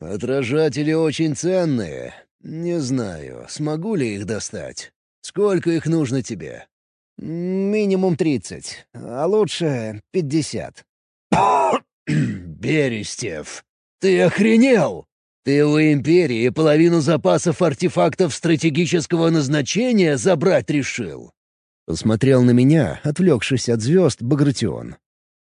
«Отражатели очень ценные. Не знаю, смогу ли их достать. Сколько их нужно тебе?»
«Минимум тридцать, а лучше пятьдесят».
«Берестев, ты охренел? Ты у Империи половину запасов артефактов стратегического назначения забрать решил?»
Посмотрел на меня, отвлекшись от звезд, Багратион.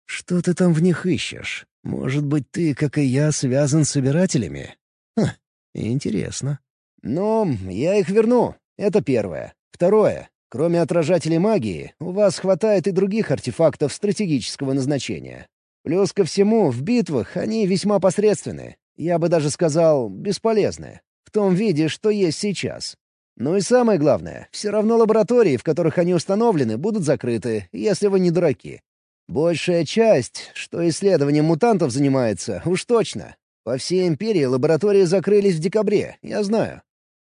«Что ты там в них ищешь? Может быть, ты, как и я, связан с собирателями? Ха, интересно. Ну, я их верну. Это первое. Второе. Кроме отражателей магии, у вас хватает и других артефактов стратегического назначения. Плюс ко всему, в битвах они весьма посредственны. Я бы даже сказал, бесполезны. В том виде, что есть сейчас. Ну и самое главное, все равно лаборатории, в которых они установлены, будут закрыты, если вы не дураки. Большая часть, что исследованием мутантов занимается, уж точно. По всей империи лаборатории закрылись в декабре, я знаю.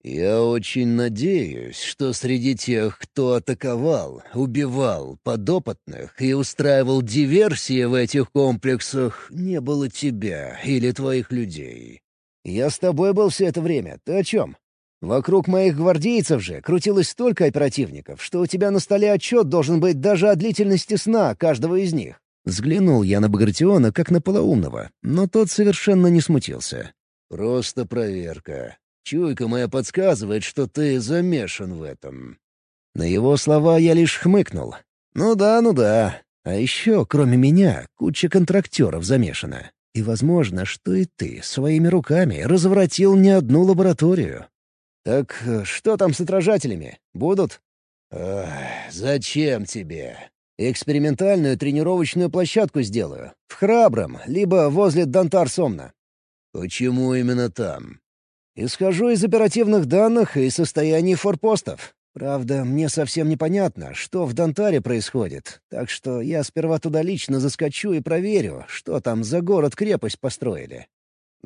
«Я очень надеюсь, что среди тех, кто атаковал, убивал подопытных и устраивал диверсии в этих комплексах, не было тебя или твоих людей».
«Я с тобой был все это время. Ты о чем? Вокруг моих гвардейцев же крутилось столько оперативников, что у тебя на столе отчет должен быть даже о длительности сна каждого из них». Взглянул я на Багратиона как на полоумного, но тот совершенно не смутился.
«Просто проверка. Чуйка моя подсказывает, что ты замешан в этом».
На его слова я лишь хмыкнул. «Ну да, ну да. А еще, кроме меня, куча контрактеров замешана. И возможно, что и ты своими руками разворотил не одну лабораторию. Так э, что там с отражателями? Будут?»
Эх, «Зачем тебе?»
«Экспериментальную тренировочную площадку сделаю. В Храбром, либо возле Дантар-Сомна».
«Почему именно там?»
Исхожу из оперативных данных и состояний форпостов. Правда, мне совсем непонятно, что в Донтаре происходит, так что я сперва туда лично заскочу и проверю, что там за город-крепость построили.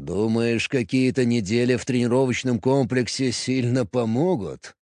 «Думаешь, какие-то недели в тренировочном комплексе сильно помогут?»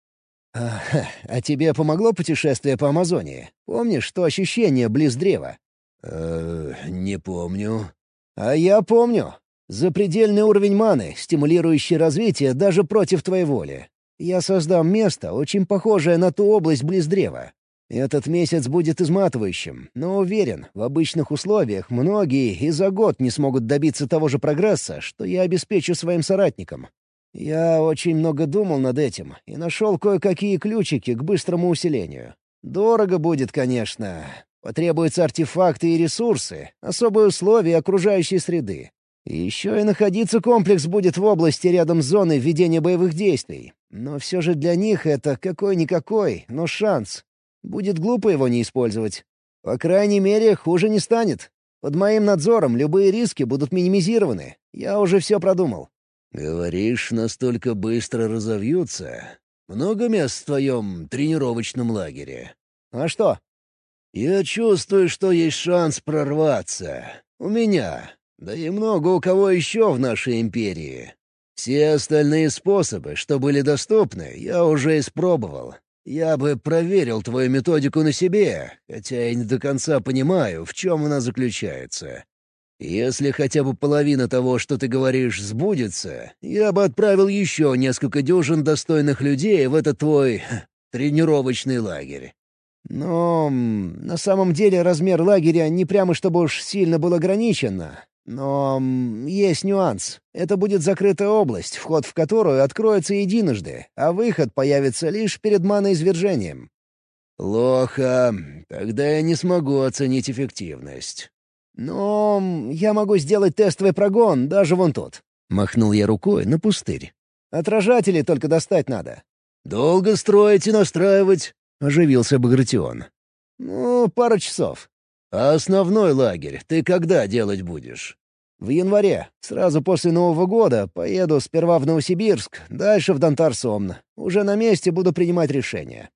А, а тебе помогло путешествие по Амазонии? Помнишь то ощущение близ древа?
«Э, не помню».
«А я помню. Запредельный уровень маны, стимулирующий развитие даже против твоей воли. Я создам место, очень похожее на ту область близ древа. Этот месяц будет изматывающим, но уверен, в обычных условиях многие и за год не смогут добиться того же прогресса, что я обеспечу своим соратникам. Я очень много думал над этим и нашел кое-какие ключики к быстрому усилению. Дорого будет, конечно. Потребуются артефакты и ресурсы, особые условия окружающей среды. Еще и находиться комплекс будет в области рядом с зоной ведения боевых действий. Но все же для них это какой-никакой, но шанс. Будет глупо его не использовать. По крайней мере, хуже не станет. Под моим надзором любые риски будут минимизированы. Я уже все продумал.
«Говоришь, настолько быстро разовьются? Много мест в твоем тренировочном лагере?»
«А что?»
«Я чувствую, что есть шанс прорваться. У меня. Да и много у кого еще в нашей империи. Все остальные способы, что были доступны, я уже испробовал. Я бы проверил твою методику на себе, хотя я не до конца понимаю, в чем она заключается. Если хотя бы половина того, что ты говоришь, сбудется, я бы отправил еще несколько дюжин достойных людей в этот твой тренировочный лагерь.
Но на самом деле размер лагеря не прямо чтобы уж сильно был ограничен. Но есть нюанс. Это будет закрытая область, вход в которую откроется единожды, а выход появится лишь перед маноизвержением.
«Плохо. Тогда я не смогу оценить эффективность».
«Но я могу сделать тестовый прогон даже вон тут». Махнул я рукой на пустырь. «Отражатели только достать надо».
«Долго строить и настраивать?» — оживился Багратион.
«Ну, пара часов».
«А основной лагерь ты когда делать будешь?»
«В январе. Сразу после Нового года поеду сперва в Новосибирск, дальше в Донтар-Сомн. Уже на месте буду принимать решения».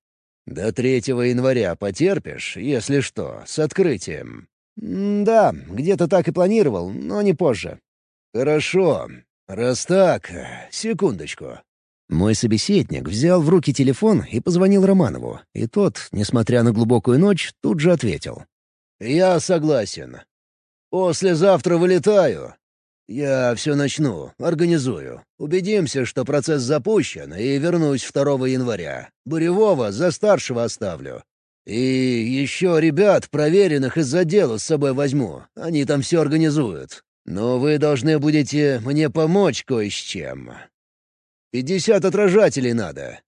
«До третьего января потерпишь, если что, с открытием?»
«Да, где-то так и планировал, но не позже».
«Хорошо. Раз так, секундочку».
Мой собеседник взял в руки телефон и позвонил Романову, и тот, несмотря на глубокую ночь, тут же ответил.
«Я согласен. Послезавтра вылетаю. Я все начну, организую. Убедимся, что процесс запущен, и вернусь 2 января. Буревого за старшего оставлю. И еще ребят, проверенных из-за дела, с собой возьму. Они там все организуют. Но вы должны будете мне помочь кое с чем. Пятьдесят отражателей надо.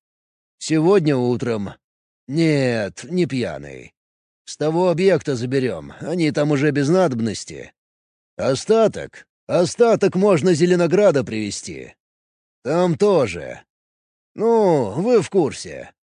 Сегодня утром. Нет, не пьяный. С того объекта заберем, они там уже без надобности. Остаток? Остаток можно Зеленограда привезти. Там тоже. Ну, вы в курсе.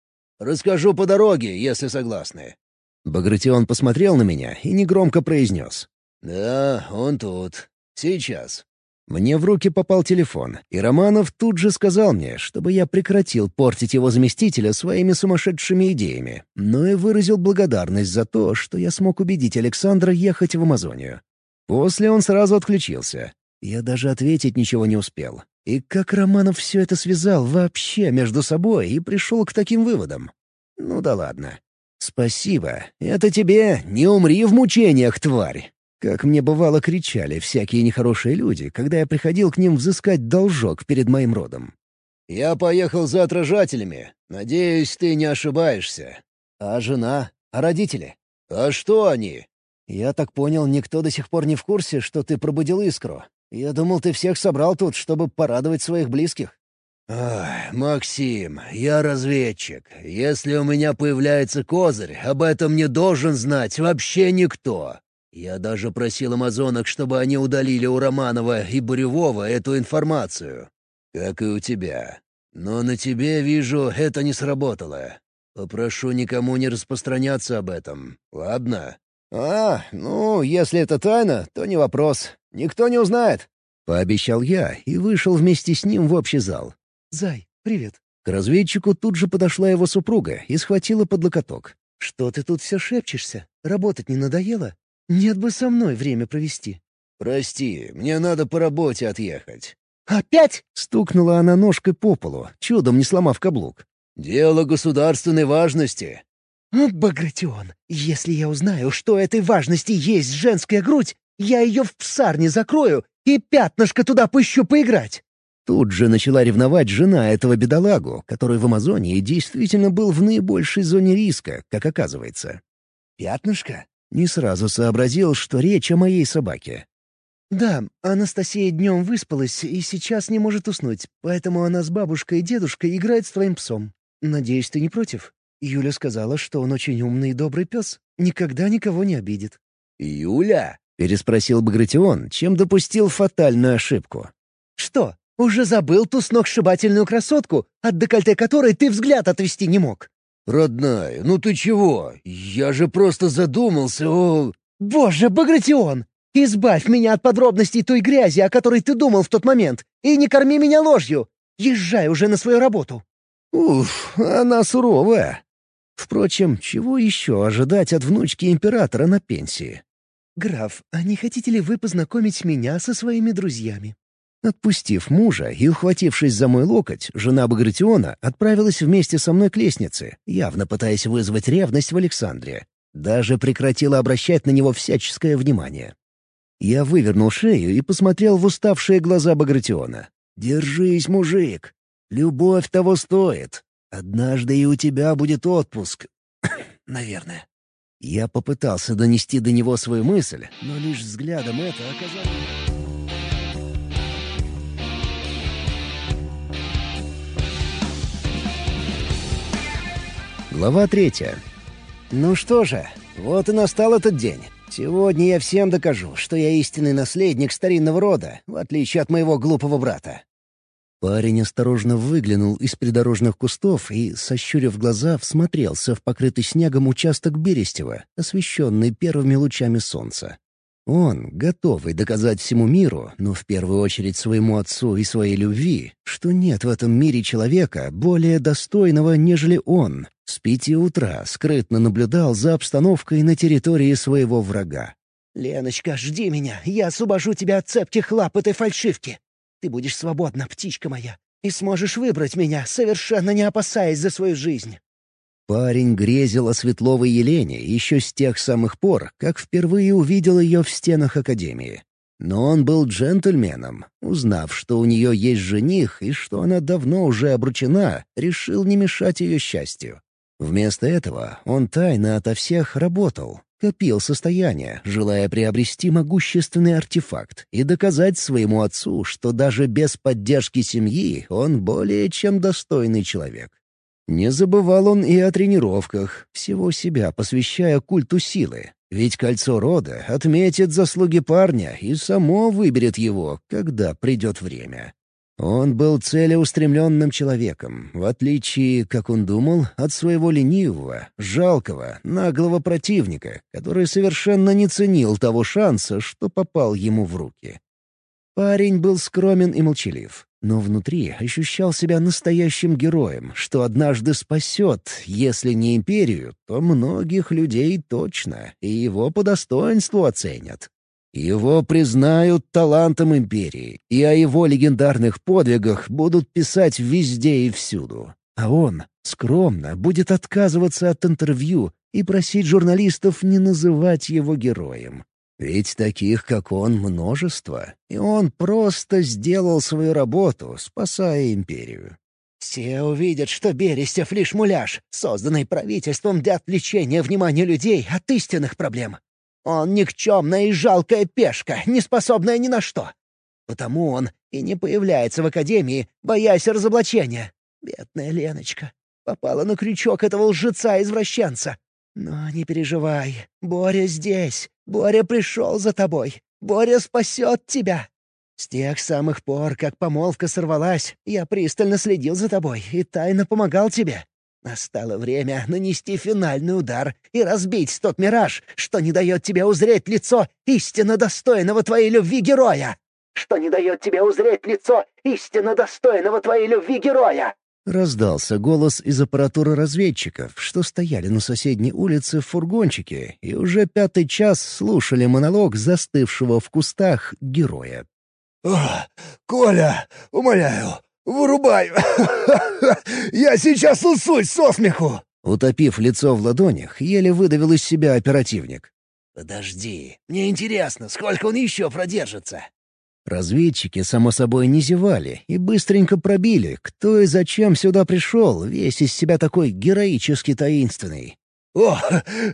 Расскажу по дороге, если согласны».
Багратион посмотрел на меня и негромко произнес.
«Да, он тут. Сейчас».
Мне в руки попал телефон, и Романов тут же сказал мне, чтобы я прекратил портить его заместителя своими сумасшедшими идеями, но и выразил благодарность за то, что я смог убедить Александра ехать в Амазонию. После он сразу отключился. Я даже ответить ничего не успел. И как Романов все это связал вообще между собой и пришел к таким выводам? Ну да ладно. Спасибо. Это тебе не умри в мучениях, тварь. Как мне бывало кричали всякие нехорошие люди, когда я приходил к ним взыскать должок перед моим родом.
«Я поехал за отражателями. Надеюсь, ты не ошибаешься».
«А жена? А родители?»
«А что они?»
«Я так понял, никто до сих пор не в курсе, что ты пробудил искру. Я думал, ты всех собрал тут, чтобы порадовать своих близких».
«Ах, Максим, я разведчик. Если у меня появляется козырь, об этом не должен знать вообще никто. Я даже просил амазонок, чтобы они удалили у Романова и Буревого эту информацию. Как и у тебя. Но на тебе, вижу, это не сработало. Попрошу никому не распространяться об этом. Ладно?»
«А, ну, если это тайна, то не вопрос. Никто не узнает». — пообещал я и вышел вместе с ним в общий зал.
«Зай, привет».
К разведчику тут же подошла его супруга и схватила под локоток.
«Что ты тут все шепчешься? Работать не надоело? Нет бы со мной время провести».
«Прости, мне надо по работе отъехать».
«Опять?»
— стукнула она ножкой по полу, чудом не сломав каблук.
«Дело государственной важности».
«О, Багратион, если я узнаю, что этой важности есть женская грудь, я ее в псарне закрою и пятнышко туда пущу поиграть».
Тут же начала ревновать жена этого бедолагу, который в Амазонии действительно был в наибольшей зоне риска, как оказывается.
«Пятнышко?»
Не сразу сообразил, что речь о моей собаке.
«Да, Анастасия днем выспалась и сейчас не может уснуть, поэтому она с бабушкой и дедушкой играет с твоим псом. Надеюсь, ты не против? Юля сказала, что он очень умный и добрый пес, никогда никого не обидит».
«Юля?»
— переспросил Багратион, чем допустил фатальную ошибку.
«Что, уже забыл ту сногсшибательную красотку, от декольте которой ты взгляд отвести не мог?»
«Родная, ну ты чего? Я же просто задумался о...»
«Боже, Багратион! Избавь меня от подробностей той грязи, о которой ты думал в тот момент, и не корми меня ложью! Езжай уже на свою работу!»
Уф, она суровая. Впрочем, чего еще ожидать от внучки императора на пенсии?
«Граф, а не хотите ли вы познакомить меня со своими друзьями?»
Отпустив мужа и ухватившись за мой локоть, жена Багратиона отправилась вместе со мной к лестнице, явно пытаясь вызвать ревность в Александре. Даже прекратила обращать на него всяческое внимание. Я вывернул шею и посмотрел в уставшие глаза Багратиона. «Держись, мужик. Любовь того стоит. Однажды и у тебя будет отпуск. Наверное». Я попытался донести до него свою мысль, но лишь взглядом это оказалось... Глава третья. Ну что же, вот и настал этот день. Сегодня я всем докажу, что я истинный наследник старинного рода, в отличие от моего глупого брата. Парень осторожно выглянул из придорожных кустов и, сощурив глаза, всмотрелся в покрытый снегом участок Берестева, освещенный первыми лучами солнца. Он, готовый доказать всему миру, но в первую очередь своему отцу и своей любви, что нет в этом мире человека более достойного, нежели он, с пяти утра скрытно наблюдал за обстановкой на территории своего врага.
«Леночка, жди меня, я освобожу тебя от цепких лап этой фальшивки. Ты будешь свободна, птичка моя, и сможешь выбрать меня, совершенно не опасаясь за свою жизнь».
Парень грезил о Светловой Елене еще с тех самых пор, как впервые увидел ее в стенах Академии. Но он был джентльменом, узнав, что у нее есть жених и что она давно уже обручена, решил не мешать ее счастью. Вместо этого он тайно ото всех работал, копил состояние, желая приобрести могущественный артефакт и доказать своему отцу, что даже без поддержки семьи он более чем достойный человек. Не забывал он и о тренировках, всего себя посвящая культу силы. Ведь кольцо рода отметит заслуги парня и само выберет его, когда придет время. Он был целеустремленным человеком, в отличие, как он думал, от своего ленивого, жалкого, наглого противника, который совершенно не ценил того шанса, что попал ему в руки. Парень был скромен и молчалив, но внутри ощущал себя настоящим героем, что однажды спасет, если не империю, то многих людей точно, и его по достоинству оценят. Его признают талантом империи, и о его легендарных подвигах будут писать везде и всюду. А он скромно будет отказываться от интервью и просить журналистов не называть его героем. Ведь таких, как он, множество, и он просто сделал свою работу, спасая империю.
«Все увидят, что Берестев — лишь муляж, созданный правительством для отвлечения внимания людей от истинных проблем. Он никчемная и жалкая пешка, не способная ни на что. Потому он и не появляется в Академии, боясь разоблачения. Бедная Леночка. Попала на крючок этого лжеца-извращенца. Но не переживай, Боря здесь. Боря пришел за тобой. Боря спасет тебя. С тех самых пор, как помолвка сорвалась, я пристально следил за тобой и тайно помогал тебе. Настало время нанести финальный удар и разбить тот мираж, что не дает тебе узреть лицо истинно достойного твоей любви героя. что не дает тебе узреть лицо истинно достойного твоей любви героя!»
Раздался голос из аппаратуры разведчиков, что стояли на соседней улице в фургончике и уже пятый час слушали монолог застывшего в кустах героя.
Коля, умоляю, вырубай! Я сейчас усусь со смеху!»
Утопив лицо в ладонях, еле выдавил из себя оперативник.
«Подожди, мне интересно, сколько он еще продержится?»
Разведчики, само собой, не зевали и быстренько пробили, кто и зачем сюда пришел, весь из себя такой героически таинственный.
«О,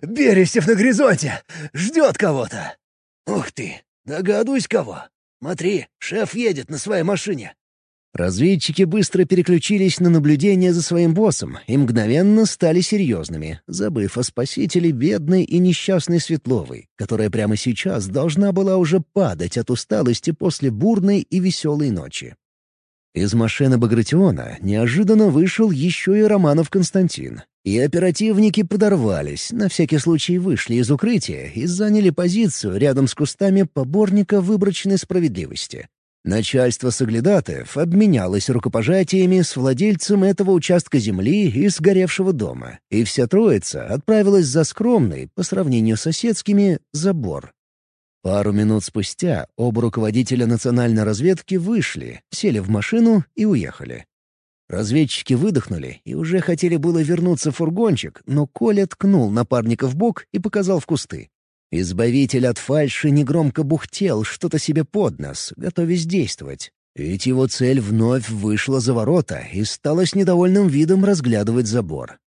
Берестев на горизонте! Ждет кого-то!»
«Ух ты! Догадываюсь, кого! Смотри, шеф едет на своей машине!»
Разведчики быстро переключились на наблюдение за своим боссом и мгновенно стали серьезными, забыв о спасителе бедной и несчастной Светловой, которая прямо сейчас должна была уже падать от усталости после бурной и веселой ночи. Из машины Багратиона неожиданно вышел еще и Романов Константин, и оперативники подорвались, на всякий случай вышли из укрытия и заняли позицию рядом с кустами поборника выборочной справедливости. Начальство Соглядатаев обменялось рукопожатиями с владельцем этого участка земли и сгоревшего дома, и вся троица отправилась за скромный, по сравнению с соседскими, забор. Пару минут спустя оба руководителя национальной разведки вышли, сели в машину и уехали. Разведчики выдохнули и уже хотели было вернуться в фургончик, но Коля ткнул напарника в бок и показал в кусты. Избавитель от фальши негромко бухтел что-то себе под нос, готовясь действовать. Ведь его цель вновь вышла за ворота и стала с недовольным видом разглядывать забор.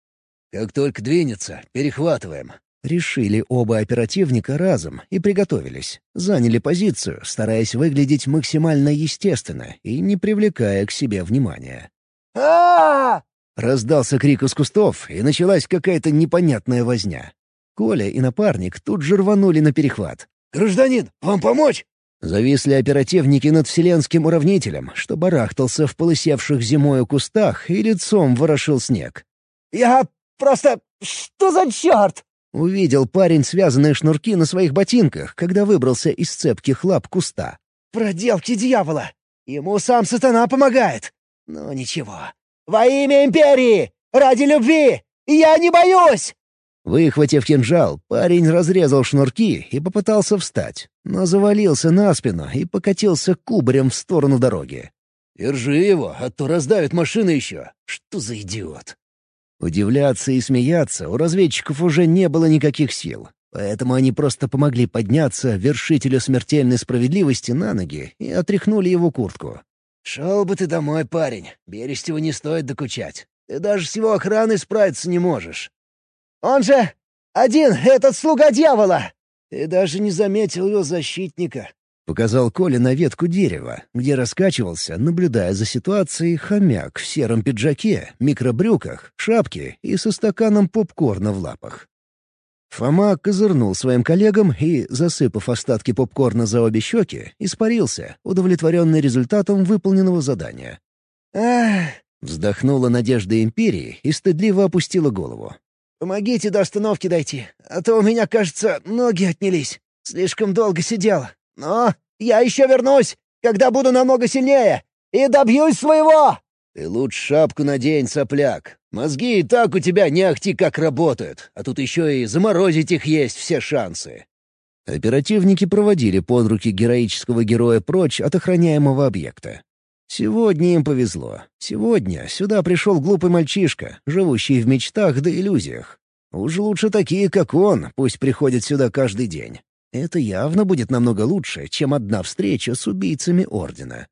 «Как только двинется, перехватываем»,
Решили оба оперативника разом и приготовились. Заняли позицию, стараясь выглядеть максимально естественно и не привлекая к себе внимания.
а
Раздался крик из кустов, и началась какая-то непонятная возня. Коля и напарник тут же рванули на перехват.
«Гражданин, вам помочь?»
Зависли оперативники над вселенским уравнителем, что барахтался в полысевших зимою кустах и лицом ворошил снег.
«Я просто... Что за черт?»
Увидел парень связанные шнурки на своих ботинках, когда выбрался из цепких лап куста.
«Проделки дьявола! Ему сам сатана помогает! Ну ничего. Во имя Империи! Ради любви! Я не боюсь!»
Выхватив кинжал, парень разрезал шнурки и попытался встать, но завалился на спину и покатился кубарем в сторону дороги.
«Держи его, а то раздавит машина еще. Что за идиот?»
Удивляться и смеяться у разведчиков уже не было никаких сил, поэтому они просто помогли подняться вершителю смертельной справедливости на ноги и отряхнули его куртку.
«Шел бы ты домой, парень. Берестеву не стоит докучать. Ты даже с его охраной справиться не можешь».
«Он же один, этот слуга дьявола!»
«Ты даже не заметил его защитника», —
показал Коля на ветку дерева, где раскачивался, наблюдая за ситуацией, хомяк в сером пиджаке, микробрюках, шапке и со стаканом попкорна в лапах. Фома козырнул своим коллегам и, засыпав остатки попкорна за обе щеки, испарился, удовлетворенный результатом выполненного задания.
«Ах!»
— вздохнула Надежда Империи и стыдливо опустила голову.
«Помогите до остановки дойти, а то у меня, кажется, ноги отнялись. Слишком долго сидел. Но я еще вернусь, когда буду намного сильнее, и добьюсь своего!»
«Ты лучше шапку надень, сопляк. Мозги и так у тебя не ахти как работают, а тут еще и заморозить их есть все шансы».
Оперативники проводили под руки героического героя прочь от охраняемого объекта. Сегодня им повезло. Сегодня сюда пришел глупый мальчишка, живущий в мечтах да иллюзиях. Уж лучше такие, как он, пусть приходят сюда каждый день. Это явно будет намного лучше, чем одна встреча с убийцами Ордена.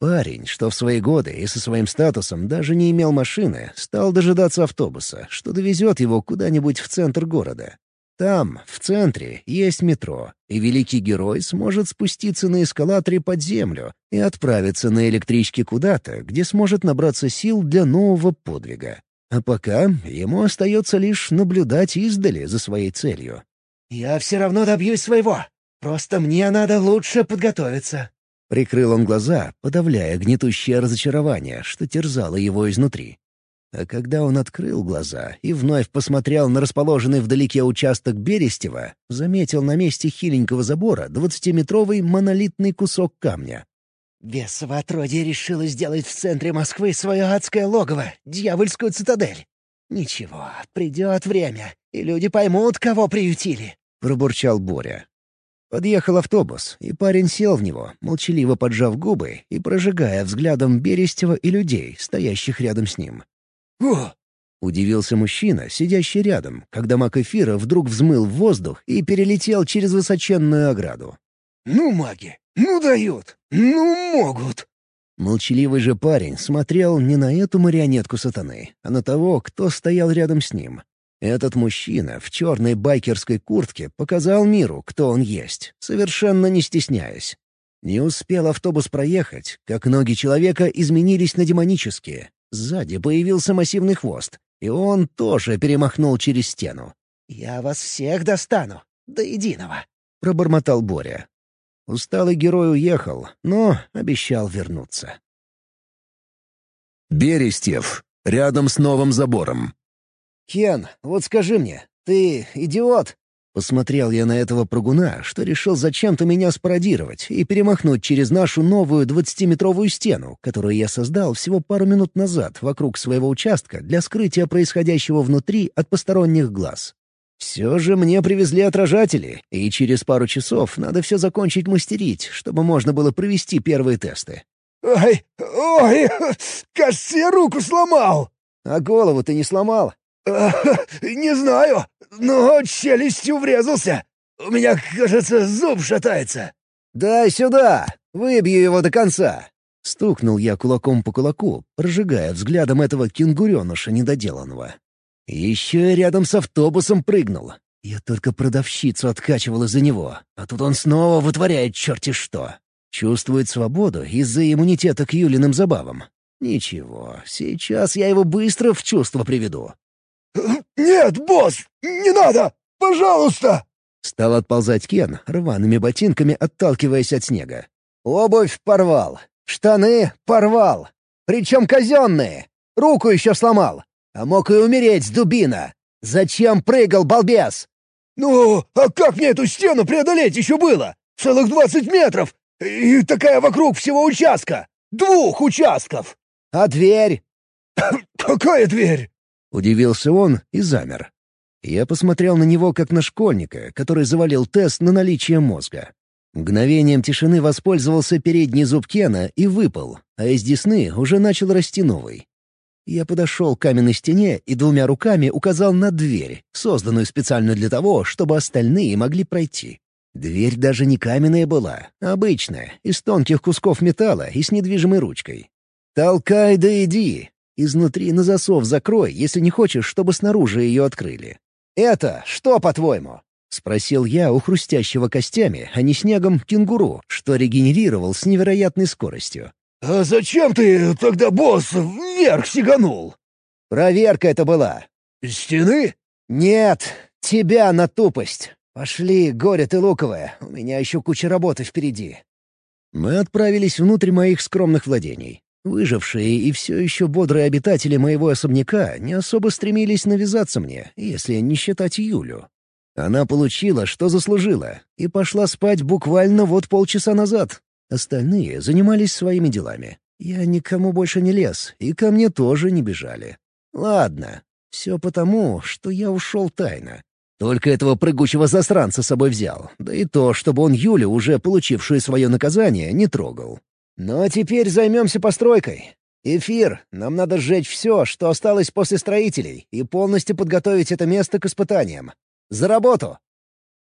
Парень, что в свои годы и со своим статусом даже не имел машины, стал дожидаться автобуса, что довезет его куда-нибудь в центр города. Там, в центре, есть метро, и великий герой сможет спуститься на эскалаторе под землю и отправиться на электричке куда-то, где сможет набраться сил для нового подвига. А пока ему остается лишь наблюдать издали за своей целью.
«Я все равно добьюсь своего. Просто мне надо лучше подготовиться».
Прикрыл он глаза, подавляя гнетущее разочарование, что терзало его изнутри. А когда он открыл глаза и вновь посмотрел на расположенный вдалеке участок Берестева, заметил на месте хиленького забора двадцатиметровый монолитный кусок камня.
«Бесово отродье решило сделать в центре Москвы свое адское логово, дьявольскую цитадель. Ничего, придет время, и люди поймут, кого приютили», —
пробурчал Боря. Подъехал автобус, и парень сел в него, молчаливо поджав губы и прожигая взглядом Берестева и людей, стоящих рядом с ним.
«О!»
— удивился мужчина, сидящий рядом, когда маг эфира вдруг взмыл в воздух и перелетел через высоченную ограду.
«Ну, маги! Ну, дают! Ну, могут!»
Молчаливый же парень смотрел не на эту марионетку сатаны, а на того, кто стоял рядом с ним. Этот мужчина в черной байкерской куртке показал миру, кто он есть, совершенно не стесняясь. Не успел автобус проехать, как ноги человека изменились на демонические, Сзади появился массивный хвост, и он тоже перемахнул через стену.
«Я вас всех достану, до единого», —
пробормотал Боря. Усталый герой уехал, но обещал вернуться.
Берестев. Рядом с новым забором.
«Кен, вот скажи мне, ты идиот?» Посмотрел я на этого прыгуна, что решил зачем-то меня спародировать и перемахнуть через нашу новую двадцатиметровую стену, которую я создал всего пару минут назад вокруг своего участка для скрытия происходящего внутри от посторонних глаз. Все же мне привезли отражатели, и через пару часов надо все закончить мастерить, чтобы можно было провести первые тесты.
«Ой, ой, кажется, я руку сломал!»
«А голову ты не сломал?»
«Не знаю, но челюстью врезался. У меня, кажется, зуб шатается».
«Дай сюда! Выбью его до конца!» Стукнул я кулаком по кулаку, прожигая взглядом этого кенгуреныша недоделанного. Еще и рядом с автобусом прыгнул. Я только продавщицу откачивал из-за него, а тут он снова вытворяет черти что. Чувствует свободу из-за иммунитета к Юлиным забавам. Ничего, сейчас я его быстро в чувство приведу.
«Нет, босс, не надо! Пожалуйста!»
Стал отползать Кен, рваными ботинками отталкиваясь от снега. «Обувь порвал, штаны порвал, причем казенные, руку еще сломал, а мог и умереть с дубина. Зачем прыгал, балбес?»
«Ну, а как мне эту стену преодолеть еще было? Целых двадцать метров! И такая вокруг всего участка! Двух участков!»
«А дверь?»
«Какая дверь?»
Удивился он и замер. Я посмотрел на него как на школьника, который завалил тест на наличие мозга. Мгновением тишины воспользовался передний зуб Кена и выпал, а из десны уже начал расти новый. Я подошел к каменной стене и двумя руками указал на дверь, созданную специально для того, чтобы остальные могли пройти. Дверь даже не каменная была, а обычная, из тонких кусков металла и с недвижимой ручкой. «Толкай да иди!» Изнутри на засов закрой, если не хочешь, чтобы снаружи ее открыли. «Это что, по-твоему?» — спросил я у хрустящего костями, а не снегом, кенгуру, что регенерировал с невероятной скоростью.
«А зачем ты тогда, босс, вверх сиганул?»
«Проверка это была».
«Стены?»
«Нет, тебя на тупость. Пошли, горе ты луковое, у меня еще куча работы впереди». Мы отправились внутрь моих скромных владений. Выжившие и все еще бодрые обитатели моего особняка не особо стремились навязаться мне, если не считать Юлю. Она получила, что заслужила, и пошла спать буквально вот полчаса назад. Остальные занимались своими делами. Я никому больше не лез, и ко мне тоже не бежали. Ладно, все потому, что я ушел тайно. Только этого прыгучего засранца с собой взял, да и то, чтобы он Юлю, уже получившую свое наказание, не трогал. Ну а теперь займемся постройкой. Эфир, нам надо сжечь все, что осталось после строителей, и полностью подготовить это место к испытаниям. За работу!»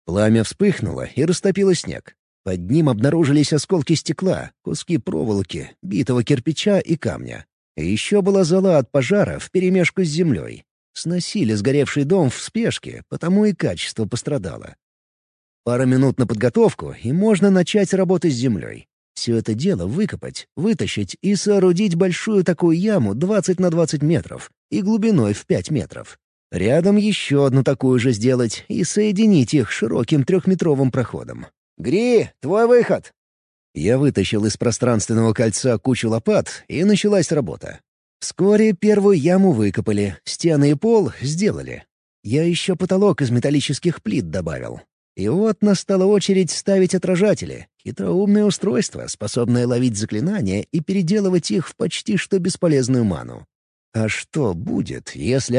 Пламя вспыхнуло и растопило снег. Под ним обнаружились осколки стекла, куски проволоки, битого кирпича и камня. Еще была зола от пожара вперемешку с землей. Сносили сгоревший дом в спешке, потому и качество пострадало. Пара минут на подготовку, и можно начать работать с землей. Все это дело выкопать, вытащить и соорудить большую такую яму 20 на 20 метров и глубиной в 5 метров. Рядом еще одну такую же сделать и соединить их широким трехметровым проходом. «Гри, твой выход!» Я вытащил из пространственного кольца кучу лопат, и началась работа. Вскоре первую яму выкопали, стены и пол сделали. Я еще потолок из металлических плит добавил. И вот настала очередь ставить отражатели. Хитроумное устройство, способное ловить заклинания и переделывать их в почти что бесполезную ману. А что будет, если